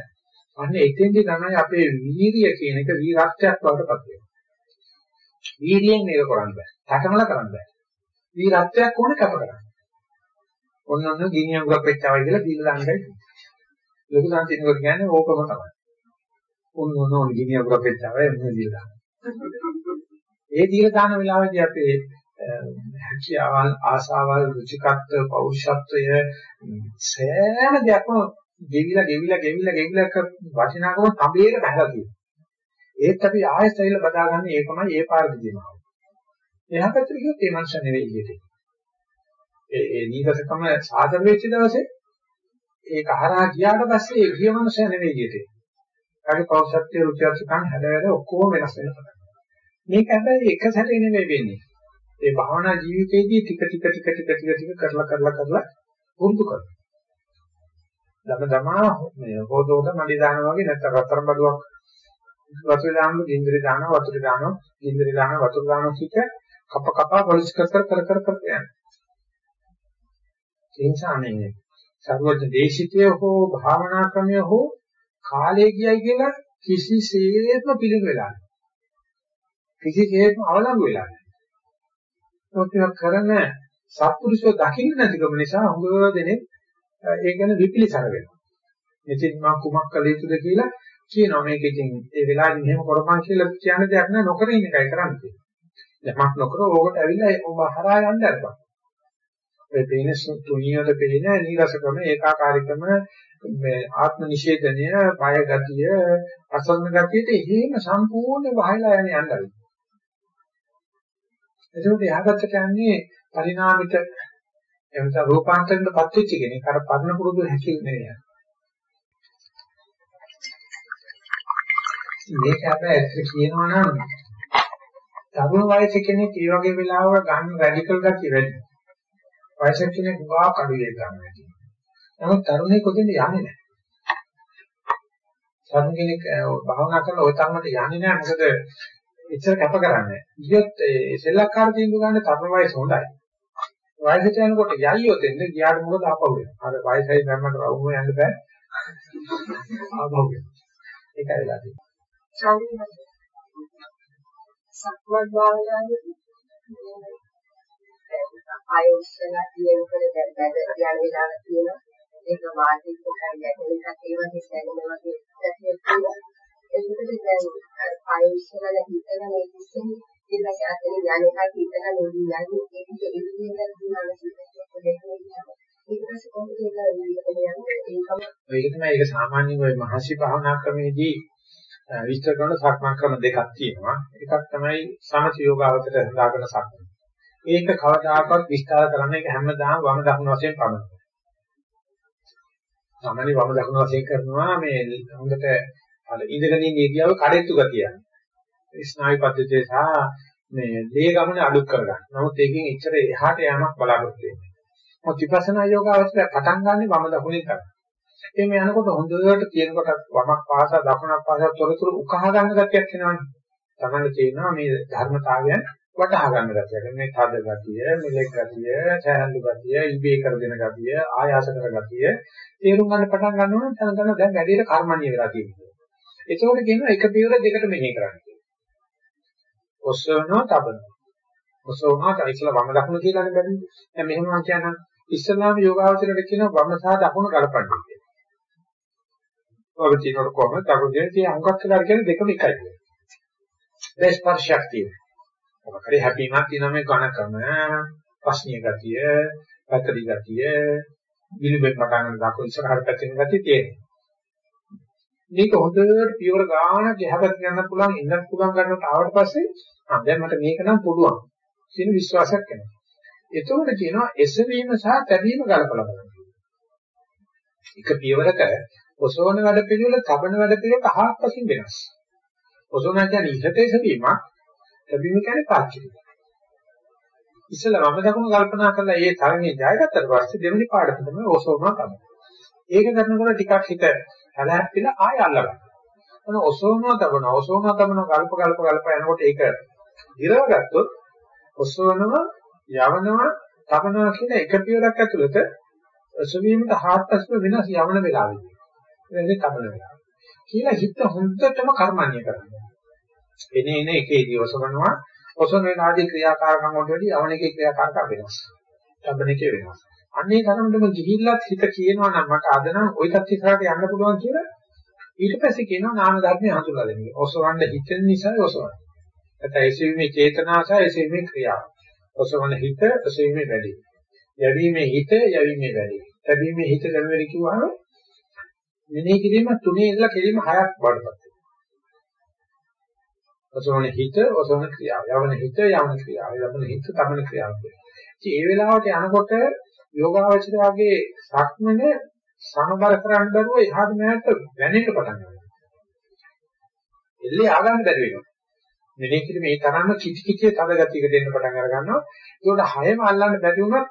අන්න එතෙන්දී තමයි අපේ වීරිය කියන එක වීරත්වයක් බවට පත් වෙන්නේ. වීරියෙන් මේක කරන්න බෑ. තකමල කරන්න බෑ. වීරත්වයක් ඕනේ කැප කරන්න. ඔන්නන්න ගිනි අඟුරක් වෙච්චවයි කියලා දීලා දාන්නයි. ලොකු සංසිඳනකොට කියන්නේ ඕකම තමයි. ඔන්න ඔන්න ඔන්න ගිනි අඟුරක් වෙච්චවයි එන්න දීලා දාන්න. ඒ දීලා දාන වෙලාවේදී අපේ හැකියාවල් ආසාවල් රුචිකත්ව පෞරුෂත්වය සෑම දෙයක්ම ගෙවිලා ගෙවිලා ගෙවිලා ගෙවිලා වටිනාකම තඹේට බහලා තියෙනවා. ඒත් අපි ආයෙත් ඇවිල්ලා බදාගන්නේ ඒකමයි ඒ පාරදීම. එහා පැත්තට ගියොත් ඒ මනුෂ්‍ය නෙවෙයි ඉන්නේ. ඒ ඒ නීරසකම සාධන වෙච්ච දවසේ ඒක හරහා ගියාට පස්සේ ඒ ගිය මනුෂ්‍ය නෙවෙයි ඉන්නේ. කාගේ පෞෂත්වයේ රුචියත්කම් හැදෑර ඔක්කොම වෙනස් වෙනවා. මේක හැබැයි එක සැරේ නෙවෙයි වෙන්නේ. ඒ භාවනා ජීවිතයේදී ටික ටික ටික ටික ටික ටික කරලා කරලා කරලා පුරුදු කරනවා. දම දමා මේ හොදෝද මඩි දානවා වගේ නැත්නම් රත්තරන් බඩුවක් වතුර දානවා, ගින්දරි දානවා, වතුර දානවා, ගින්දරි දානවා, වතුර දානවා කික කප කපා පොලිස් කර කර කර කර කර යනවා. ඒ නිසා මේ සර්වඥ දේශිතය හෝ භාවනා ක්‍රමය හෝ කාලය ගියයි කියලා කිසිසේත්ම පිළිග වෙලා නැහැ. කිසිසේත්ම අවලංගු වෙලා නැහැ. ඒක කරන සත්පුරුෂෝ දකින්න නැතිකම නිසා හුඟ දෙනෙක් ඒක ගැන විපිලිසර වෙනවා. ඉතින් මම කුමක් කළ යුතුද කියලා කියනවා මේක ඉතින් ඒ වෙලාවේ මෙහෙම කරපන් කියලා කියන දෙයක් නෑ නොකර ඉන්න එකයි කරන්නේ. යමක් නොකර ඕකට ඇවිල්ලා ඔබ හරහා යන්න අරපන්. මේ පේන තුනියට පේන නීරසකම ඒකාකාරීකම මේ ආත්ම නිෂේධනය, බය ගතිය, අසන්න ගතියට එහෙම සම්පූර්ණ වහලා යන යන්නයි. එතකොට යහපත් කියන්නේ පරිණාමිත එමෙත රූපාන්තරයට පත් වෙච්ච කෙනෙක් අර පරණ පුරුදු හැකියි මේක හැබැයි ඇත්තට කියනවා නම් තරුණ වයසේ කෙනෙක් ඒ වගේ වෙලාවක ගන්න රැඩිකල් ගතිය වැඩි. වයසක කෙනෙක් ගා කඩුවේ ගන්න වැඩි. නමුත් තරුණේ කොතෙන්ද යන්නේ නැහැ. තරුණ කෙනෙක් භාවනා කරලා ওই තරමට යන්නේ නැහැ මොකද එච්චර කැප කරන්නේ. ගියොත් ඒ සෙල්ලක්කාර තීන්දුව ගන්න තරුණ වයස හොඳයි. වයසට යනකොට යයියොත් එන්නේ ගියාට මොකද ආපහු වෙනවා. අර වයසයි ධර්මකට වුම යන්න බෑ. ආපහු වෙනවා. ඒකයි වෙලා තියෙන්නේ. ශරීරය සක්මන් භාවනාවේ ආයෝෂණ කියනකොට දැන් බැද යන වෙලාවක් තියෙනවා ඒක වාසික කරගෙන එකක් ඒ වගේ සැලෙන වගේ දැකියක් තියෙනවා ඒකද දැන් ආයෝෂණ හිතන මේ කිසිම ඊළඟ අතේ යන එකක් හිතන නෙවෙයි යන්නේ ඒක ඉදිරියට දුන්නා ඒක තමයි ඒක සාමාන්‍යයෙන් ওই මහසි භාවනා ක්‍රමේදී විස්තර කරන සක්මන් ක්‍රම දෙකක් තියෙනවා. එකක් තමයි සමථ යෝගාවචර හදාගෙන සක්මන්. ඒක කවදාකවත් විස්තර කරන්න ඒක හැමදාම වම දකුණු වශයෙන් පමණයි. සාමාන්‍ය වම දකුණු වශයෙන් කරනවා මේ හොඳට අර ඉඳගෙන ඉන්න ඉරියව්ව කඩෙත්තු ගතිය. ස්නායු පද්ධතිය සහ මේ දේ ගමන අඩු කරගන්න. නමුත් ඒකෙන් එච්චර එහාට යamak බලාපොරොත්තු වෙන්නේ. මොකද විපස්සනා යෝගාවචරය පටන් ගන්න වම දකුණේ කරා. එimhe යනකොට හොඳට තියෙනකොට වමක් පාසා දකුණක් පාසා තොරතුරු උකහා ගන්න ගැතියක් එනවනේ. තමයි තේරෙනවා මේ ධර්මතාවයන් වටහා ගන්න ගැතියක්. මේ තද ගතිය, මෙලෙක් ගතිය, සහැල්ලු ගතිය, ඉබේ කරගෙන ගතිය, ආයාස කර ගතිය තේරුම් ගන්න පටන් ගන්නවා නම් තන දැන් වැඩියට කර්මණීය වෙලා තියෙනවා. ඒකෝට කියනවා එක පියවර දෙකට මෙහෙ කරන්න කියලා. ඔස්සවනවා, තබනවා. ඔස්සවනවා, ඉස්සලා වම දකුණ කියලානේ බැලුවේ. දැන් මෙහෙම මම කියනවා ඉස්ලාම යෝගාවචරයට කියනවා වම සහ දකුණ ගලපන්න කියලා. වල තියෙනකොට කොහොමද තරුණිය තියෙන අංගක් කියලා කියන දෙකම එකයි. ඒ ස්පර්ශයක් තියෙනවා. මොකද හැපීමක් තියෙනවා මේ ඝනකම, ප්‍රශ්නීය ගතිය, පැතලි ගතිය, විලිබෙත් මටන් දක්ව ඉස්සරහට පැතිරෙන ගතිය තියෙනවා. මේක හොඳට පියවර ගාන ගහපත් ගන්න පුළුවන් ඉන්නත් පුළුවන් ගන්නට ආවට පස්සේ ආ දැන් මට මේක නම් පුළුවන් කියන විශ්වාසයක් එනවා. එතකොට කියනවා එසවීම සහ තැබීම ගලපලා බලන්න. එක පියවරක ඔසවන වැඩ පිළිවෙල, තබන වැඩ පිළිවෙල අහක්පසින් වෙනස්. ඔසවන කියන්නේ ඉහත එසවීමක්, තැබීම කියන්නේ පාච්චික. ඉස්සෙල්ලා මම දකුණු කල්පනා කරලා ඒ තරංගේ ජයගත්තට පස්සේ දෙවෙනි පාඩම තමයි ඔසවනවා තමයි. ඒක කරනකොට ටිකක් හිත හැලහැප්පිලා ආය අල්ලගන්න. මොන ඔසවනවා තබන ඔසවනවා තබන ගල්ප ගල්ප ගල්ප යනකොට ඒක දිරවගත්තොත් ඔසවනවා යවනවා තබනවා කියන එක පියවරක් ඇතුළත ඔසවීමට හාත්පසම වෙනස් යවන වෙලාවෙදී. එන්නේ තබන වෙලාව. කියලා හිත හොඳටම කර්මන්නේ කරනවා. එනේ එනේ එකේදී ඔසවනවා ඔසවන වෙලාවේදී ක්‍රියාකාරකම් වලට වැඩි යවන එකේ ක්‍රියාකාරකම් වෙනස්. තබන එකේ වෙනස්. අන්නේ තරමටම ගිහිල්ලත් හිත කියනවා නම් මට අද නම් ওই තත්ත්වයට යන්න පුළුවන් කියලා ඊට පස්සේ කියනවා නාම ධර්මය හඳුනලා දෙන්න. ඔසවන්න හිතෙන නිසා ඔසවන්න. නැත්නම් එසවීමේ චේතනාව සහ එසවීමේ ක්‍රියාව. ඔසවන හිත ඔසවීමේ වැඩි. යැවීමේ හිත යැවීමේ වැඩි. තැබීමේ හිත ගැන කිව්වහම මෙනෙහි කිරීම තුනේ ඉඳලා කිරීම හයක් වඩපත් වෙනවා. ඔසවන හිත ඔසවන ක්‍රියාව. යවන හිත යවන ක්‍රියාව. යවන හිත තමන ක්‍රියාව. ඉතින් ඒ වෙලාවට යනකොට යෝගාවචරයාගේ සක්මන සමබර කරන්න බැරුව එහාට මෙහාට වැනෙන්න පටන් ගන්නවා. එල්ලේ ආගන්න බැරි වෙනවා. මෙලෙකිට මේ තරම්ම කිචි කිචි තද ගතියක දෙන්න පටන් අර ගන්නවා. ඒකට හයම අල්ලන්න බැරි වුණොත්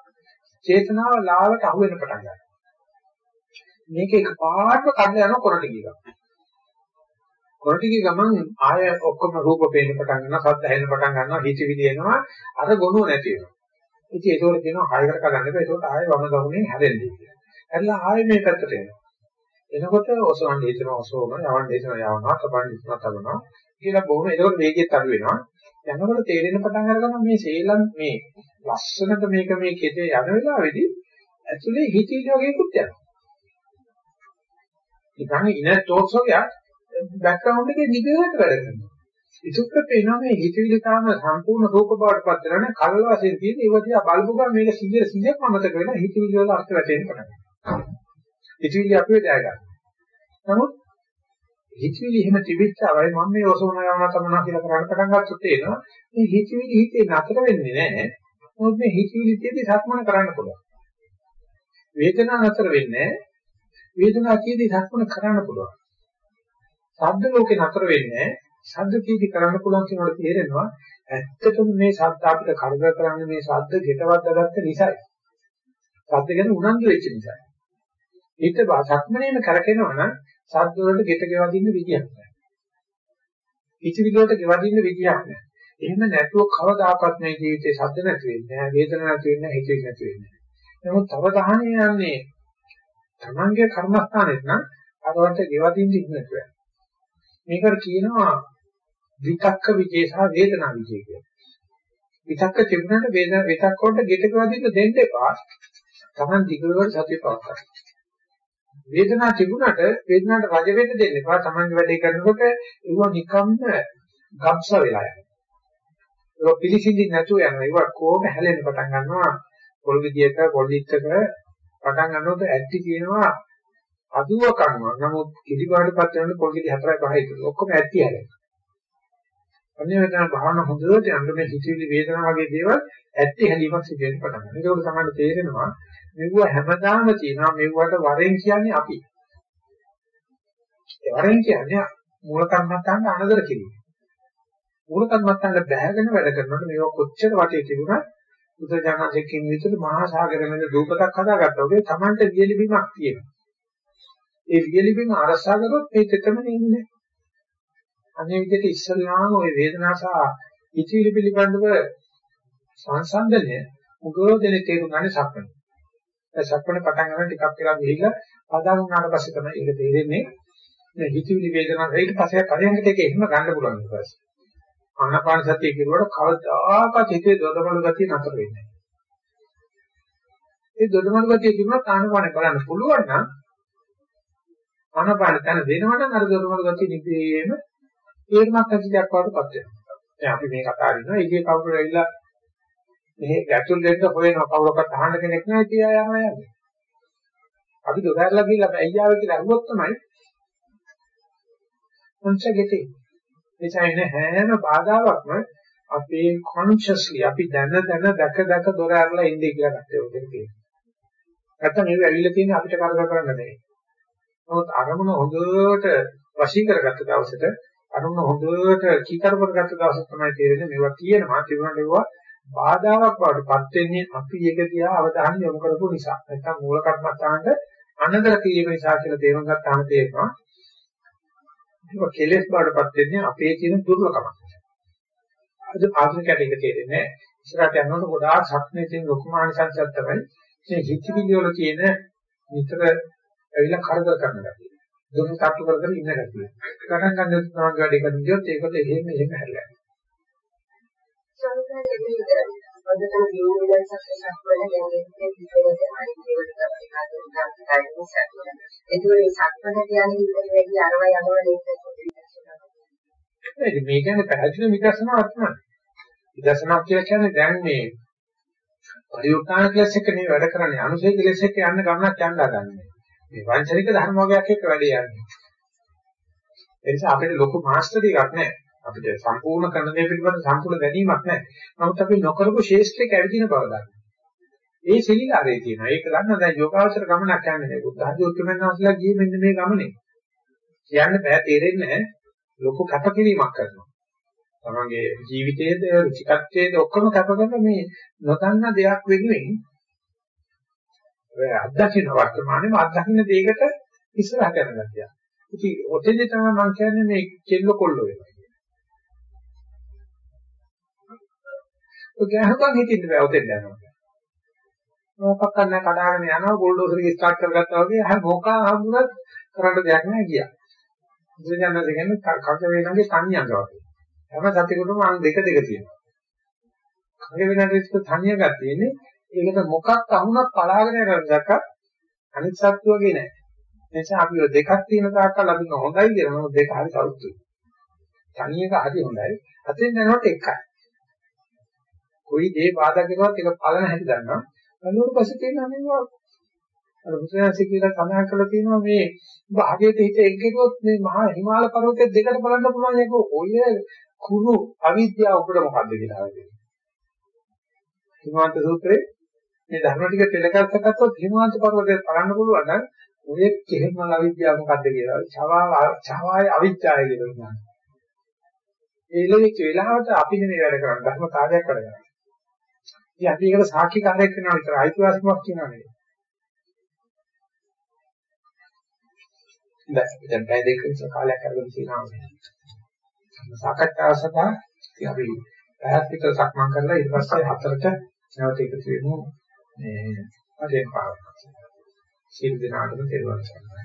චේතනාව ලාවට අහු වෙන පටන් ගන්නවා. මේක එකපාරට කඩලා යන කොරට ගියා. කොරට ගිය ගමන් ආය ඔක්කොම රූප පේන්න පටන් ගන්නවා, ශබ්ද ඇහෙන්න පටන් ගන්නවා, හිතවිලි එනවා, අර ගොනුව නැති වෙනවා. ඉතින් ඒකෝර කියනවා හයකට කඩන්න බෑ. ඒකට ආයෙ වම ගමුනේ හැරෙන්නේ කියලා. හැරලා ආයෙ මේ පැත්තට එනවා. එනකොට ඔසවන්න හිතනවා ඔසවන, යවන්න හිතනවා යවනවා, තබන්න හිතනවා තබනවා. කියලා බොහොම ඒකෝර වේගයත් අඩු වෙනවා. යනකොට තේරෙන පටන් අරගන්න මේ සේලම් මේ ලස්සනට මේක මේ කෙදේ යන වෙලාවේදී ඇතුලේ හිතවිලි වගේකුත් යනවා. ඉතින් ඉන ටෝක්ස් වගේ බෑග්ග්‍රවුන්ඩ් එකේ නිගකට වැඩ කරනවා. ඒකත් පේනවා මේ හිතවිලි තාම සම්පූර්ණ රූප බවට පත් වෙලා කලල වශයෙන් තියෙන ඒව දිහා බලපු ගමන් මේක 100 100ක් මතක වෙලා හිතවිලි වල අර්ථ වැටෙන්න පටන් ගන්නවා. හිතවිලි අපේ දැය ගන්න. නමුත් හිතවිලි එහෙම තිබිච්ච අවයි මම මේ ඔසවන ගමන තමනා කියලා කරන්න පටන් ගත්තොත් තේනවා මේ හිතවිලි හිතේ නතර වෙන්නේ නැහැ. මොකද මේ හිතවිලි තියදී සක්මන කරන්න පුළුවන්. වේදනාව නතර වෙන්නේ නැහැ. වේදනාව තියදී සක්මන කරන්න පුළුවන්. ශබ්ද ලෝකේ නතර වෙන්නේ නැහැ. ශබ්ද කීටි කරන්න පුළුවන් කියනකොට තේරෙනවා ඇත්තටම මේ ශබ්ද අපිට කරදර කරන්නේ මේ ශබ්ද ගෙටවත් දගත්ත නිසායි. ශබ්ද ගැන උනන්දු වෙච්ච නිසායි. ඊට සක්මනේම කරකිනවා නම් ශබ්ද වලට ගෙට ගෙවදින්න විදියක් නැහැ. ඉතිවිල වලට ගෙවදින්න විදියක් නැහැ. එහෙම නැතුව කවදාකවත් මේ ජීවිතේ ශබ්ද නැති වෙන්නේ නැහැ, වේදන නැති වෙන්නේ නැහැ, හිතේ නැති වෙන්නේ නැහැ. නමුත් තව දහණේ යන්නේ තමන්ගේ කර්මස්ථානෙත් නම් අරවට ගෙවදින්න ඉන්න නැහැ. මේකට කියනවා විතක්ක විජේ සහ වේදනා විජේ කියලා. විතක්ක තිබුණාට වේදනා විතක්ක වලට ගෙටක වදින්න දෙන්න එපා. Taman දිගට සතිය පවත්වා. වේදනාව තිබුණාට වේදනාවට රජ වෙන්න දෙන්න එපා. Taman වැඩේ කරනකොට ඒව නිකම්ම ගබ්ස වෙලා යනවා. ඒක පිළිසිඳින් නැතුව යනවා. ඒක කොහොම හැලෙන්න පටන් ගන්නවා. පොල් විදියක පොල් ඉත්තක පටන් ගන්නකොට ඇටි කියනවා අදුව කනවා. නමුත් කිලි බාඩපත් වෙනකොට පොල් කිලි 4යි 5යි ඉතුරු. ඔක්කොම ඇටි හැලෙනවා. අන්නේ වෙන භාවන හොඳට යන්න මේ හිතවිලි වේදනා වගේ දේවල් ඇත්ති හැලීමක් සිදු වෙන්න පටන් ගන්නවා. ඒක තමයි තේරෙනවා මෙව හැමදාම තියෙනවා මෙවට වරෙන් කියන්නේ අපි. ඒ වරෙන් කියන්නේ මූල කර්මත්තාන්න අනදර කිරීම. මූල කර්මත්තාන්න බැහැගෙන වැඩ කරනකොට මේව කොච්චර වටේ තිබුණත් බුදුජානකෙකින් විතර මහා සාගරෙන්ද දූපතක් හදාගත්තා වගේ Tamante වියලි බිමක් තියෙනවා. ඒ වියලි බිම අරසා කරොත් මේ තෙතම ඉන්නේ. අනේ විදිහට ඉස්සල්ලාම ওই වේදනා සහ ඉතිවිලි පිළිබඳව සංසන්දනය උගෝදෙන තේරුම් ගන්න සක්මන. ඒ සක්මන පටන් ගන්න ටිකක් වෙලා ගිහිල්ලා පදාන වුණාට පස්සේ තමයි ඒක තේරෙන්නේ. මේ හිතවිලි වේදනා ඊට පස්සේ පරියන්කට ඒක එහෙම ගන්න පුළුවන් ඊට පස්සේ. ආනාපාන සතිය කිරුවට කවදාකවත් හිතේ දොඩමළු ගතිය නතර වෙන්නේ නැහැ. ඒ දොඩමළු ගතිය තිබුණත් ආනාපාන බලන්න පුළුවන් නම් ආනාපාන තන දෙනවනම් අර දොඩමළු ගතිය නිපේම තේරුමක් නැති දෙයක් වඩපත් වෙනවා. දැන් අපි මේ කතා කරනවා එළිය කවුරු ඇවිල්ලා මෙහෙ ගැටුල් දෙන්න හොයනවා කවුරක්වත් අහන්න කෙනෙක් නැහැ තියා යනවා යන්නේ. අපි දොඩarලා ගිහලා අයියාව කියලා අහුවොත් තමයි මොන්චගෙතේ. එචයින හැම බාධාවක්ම අපේ කොන්ෂස්ලි අපි දැන දැන දැක දැක දොර අරලා ඉන්නේ කියලා ගත්තේ ඔතන තියෙනවා. නැත්තම් මේක ඇවිල්ලා තියෙන අපිට කරදර කරන්න බෑ. නමුත් අරමුණ හොඳට වශී කරගත්ත දවසට අනුන හොඳට කීකරු කරගත්ත දවසක් තමයි තේරෙන්නේ මේවා තියෙනවා තිබුණාට ඒවා බාධාවක් වඩපත් වෙන්නේ අපි එක දිහා අවධානය යොමු කරපු නිසා නැත්නම් මූල කර්මස්ථානට අනදර කිරීම නිසා කියලා තේරුම් ගත්තාම තේරෙනවා ඒක කෙලෙස් බාඩපත් වෙන්නේ අපේ තියෙන දුර්ලභකම. අද ආධුනිකයට ඒක තේරෙන්නේ නැහැ. ඉස්සරහට යනකොට ගොඩාක් ශක්තිය තියෙන ලොකුම ආනිසංසයක් තමයි මේ හිතවිලි වල තියෙන නිතර ඇවිල්ලා කරදර කරන ගැතිය. දුරු තට්ටු කර කර ඉන්න ගැතිය. ගණන් ගන්න තමයි වැඩි කරන විදිහට ඒකද එහෙම එහෙම හැරලා. මේ කියන්නේ පැහැදිලි විදර්ශනාවක් තමයි. විදර්ශනාවක් කියලා කියන්නේ දැන් මේ පරිඋත්තාන ක්ලස් එක නෙවෙයි වැඩ කරන්නේ අනුසය ක්ලස් එක යන්න ගමනක් යන්න හදන්නේ. මේ වංචනික ධර්ම වර්ගයක් එක්ක වැඩ යන්නේ. ඒ නිසා අපිට ලොකු මාස්ටර් එකක් නැහැ. අපිට සම්පූර්ණ කරන දේ පිළිබඳ සම්පූර්ණ දැනීමක් නැහැ. නමුත් අපි නොකරපු ශේෂ්ත්‍රයක ඇවිදින බව දන්නවා. ඒ සිලිලාරේ තියෙනවා. ඒක ගන්න දැන් යෝගාවචර ගමනක් යන්නේ නැහැ. බුද්ධ ධර්ම උත්තරමන්වහන්සේලා ගියේ මෙන්න මේ ගමනේ. කියන්න බෑ තේරෙන්නේ නැහැ. ලොකු කැපකිරීමක් කරනවා. තමන්ගේ ජීවිතයේද රුචිකත්වයේද ඔක්කොම කැප කරන මේ නොදන්න දෙයක් වෙනුවෙන් ඔය අත්දකින්න වර්තමානයේම අත්දකින්න දෙයකට ඉස්සරහ කරන ගැතිය. ඉතින් ඔතෙන්දී තමයි මම කියන්නේ මේ කෙල්ල කොල්ල වෙනවා කියන්නේ. ඔය ගහපන් හිටින්න බෑ ඔතෙන් යනවා. මොකක් කරන්න කඩාගෙන යනවා බෝල්ඩෝසර් එක ස්ටාර්ට් කරගත්තා වගේ අහ මොකා හම්බුනත් කරන්න දෙයක් නැහැ ගියා. බුදුජානක කියන්නේ කක වේනගේ තනියඟ වගේ. හැම සතියකටම අං දෙක දෙක තියෙනවා. කක වේනට ඉස්ස තනියඟක් තියෙන්නේ ඒකට මොකක් අහුනත් පලාගෙන යනවා දැක්ක අනිත් සත්තු වගේ නැහැ. ඒ නිසා අපි දෙකක් තියෙන තාක්කල් අපි හොඳයි කියලා නමුත් දෙක හරි සෞතුයි. තනියක හරි හොඳයි. අතෙන් යනකොට එකයි. කොයි දේ බාධා කරනවත් ඒක පලන හැටි දන්නවා. බලනකොට පස්සේ තියෙනවා මේවා අර මුසයාසි කියලා සඳහන් කරලා තියෙනවා මේ භාගයට හිත එක්ගෙකොත් මේ මහා හිමාල පර්වතයේ දෙකට බලන්න පුළුවන් එක ඔය කුණු අවිද්‍යාව උඩ මොකද්ද කියලා හරියට. හිමාන්ත සූත්‍රයේ මේ ධර්ම ටික පෙළගත්ත කතොත් හිමාන්ත පර්වතයේ බලන්න පුළුවන් නම් ඔය කෙහෙමල් අවිද්‍යාව මොකද්ද කියලා. චවා චවාය අවිද්‍යාවයි කියලා කියනවා. ඒ ලෙවිච්ච වෙලාවට අපි නෙමෙයි වැඩ කරන්නේ ධර්ම කාර්යයක් කරගන්න. ඉතින් අපි ඒකට සාක්ෂිකාරයක් වෙනවා විතර අයිතිවාසිකමක් කියනවා නෙවෙයි. දැන් පැය දෙකක විතර කාලයක් අරගෙන තියෙනවා. සාකච්ඡාව සඳහා ඉතින් අපි පැයක් විතර සක්මන් කරලා ඊට පස්සේ හතරට නැවත එකතු වෙමු මේ අදෙන් පාවන. සිල් දිනාටම තෙරුවන් සරණයි.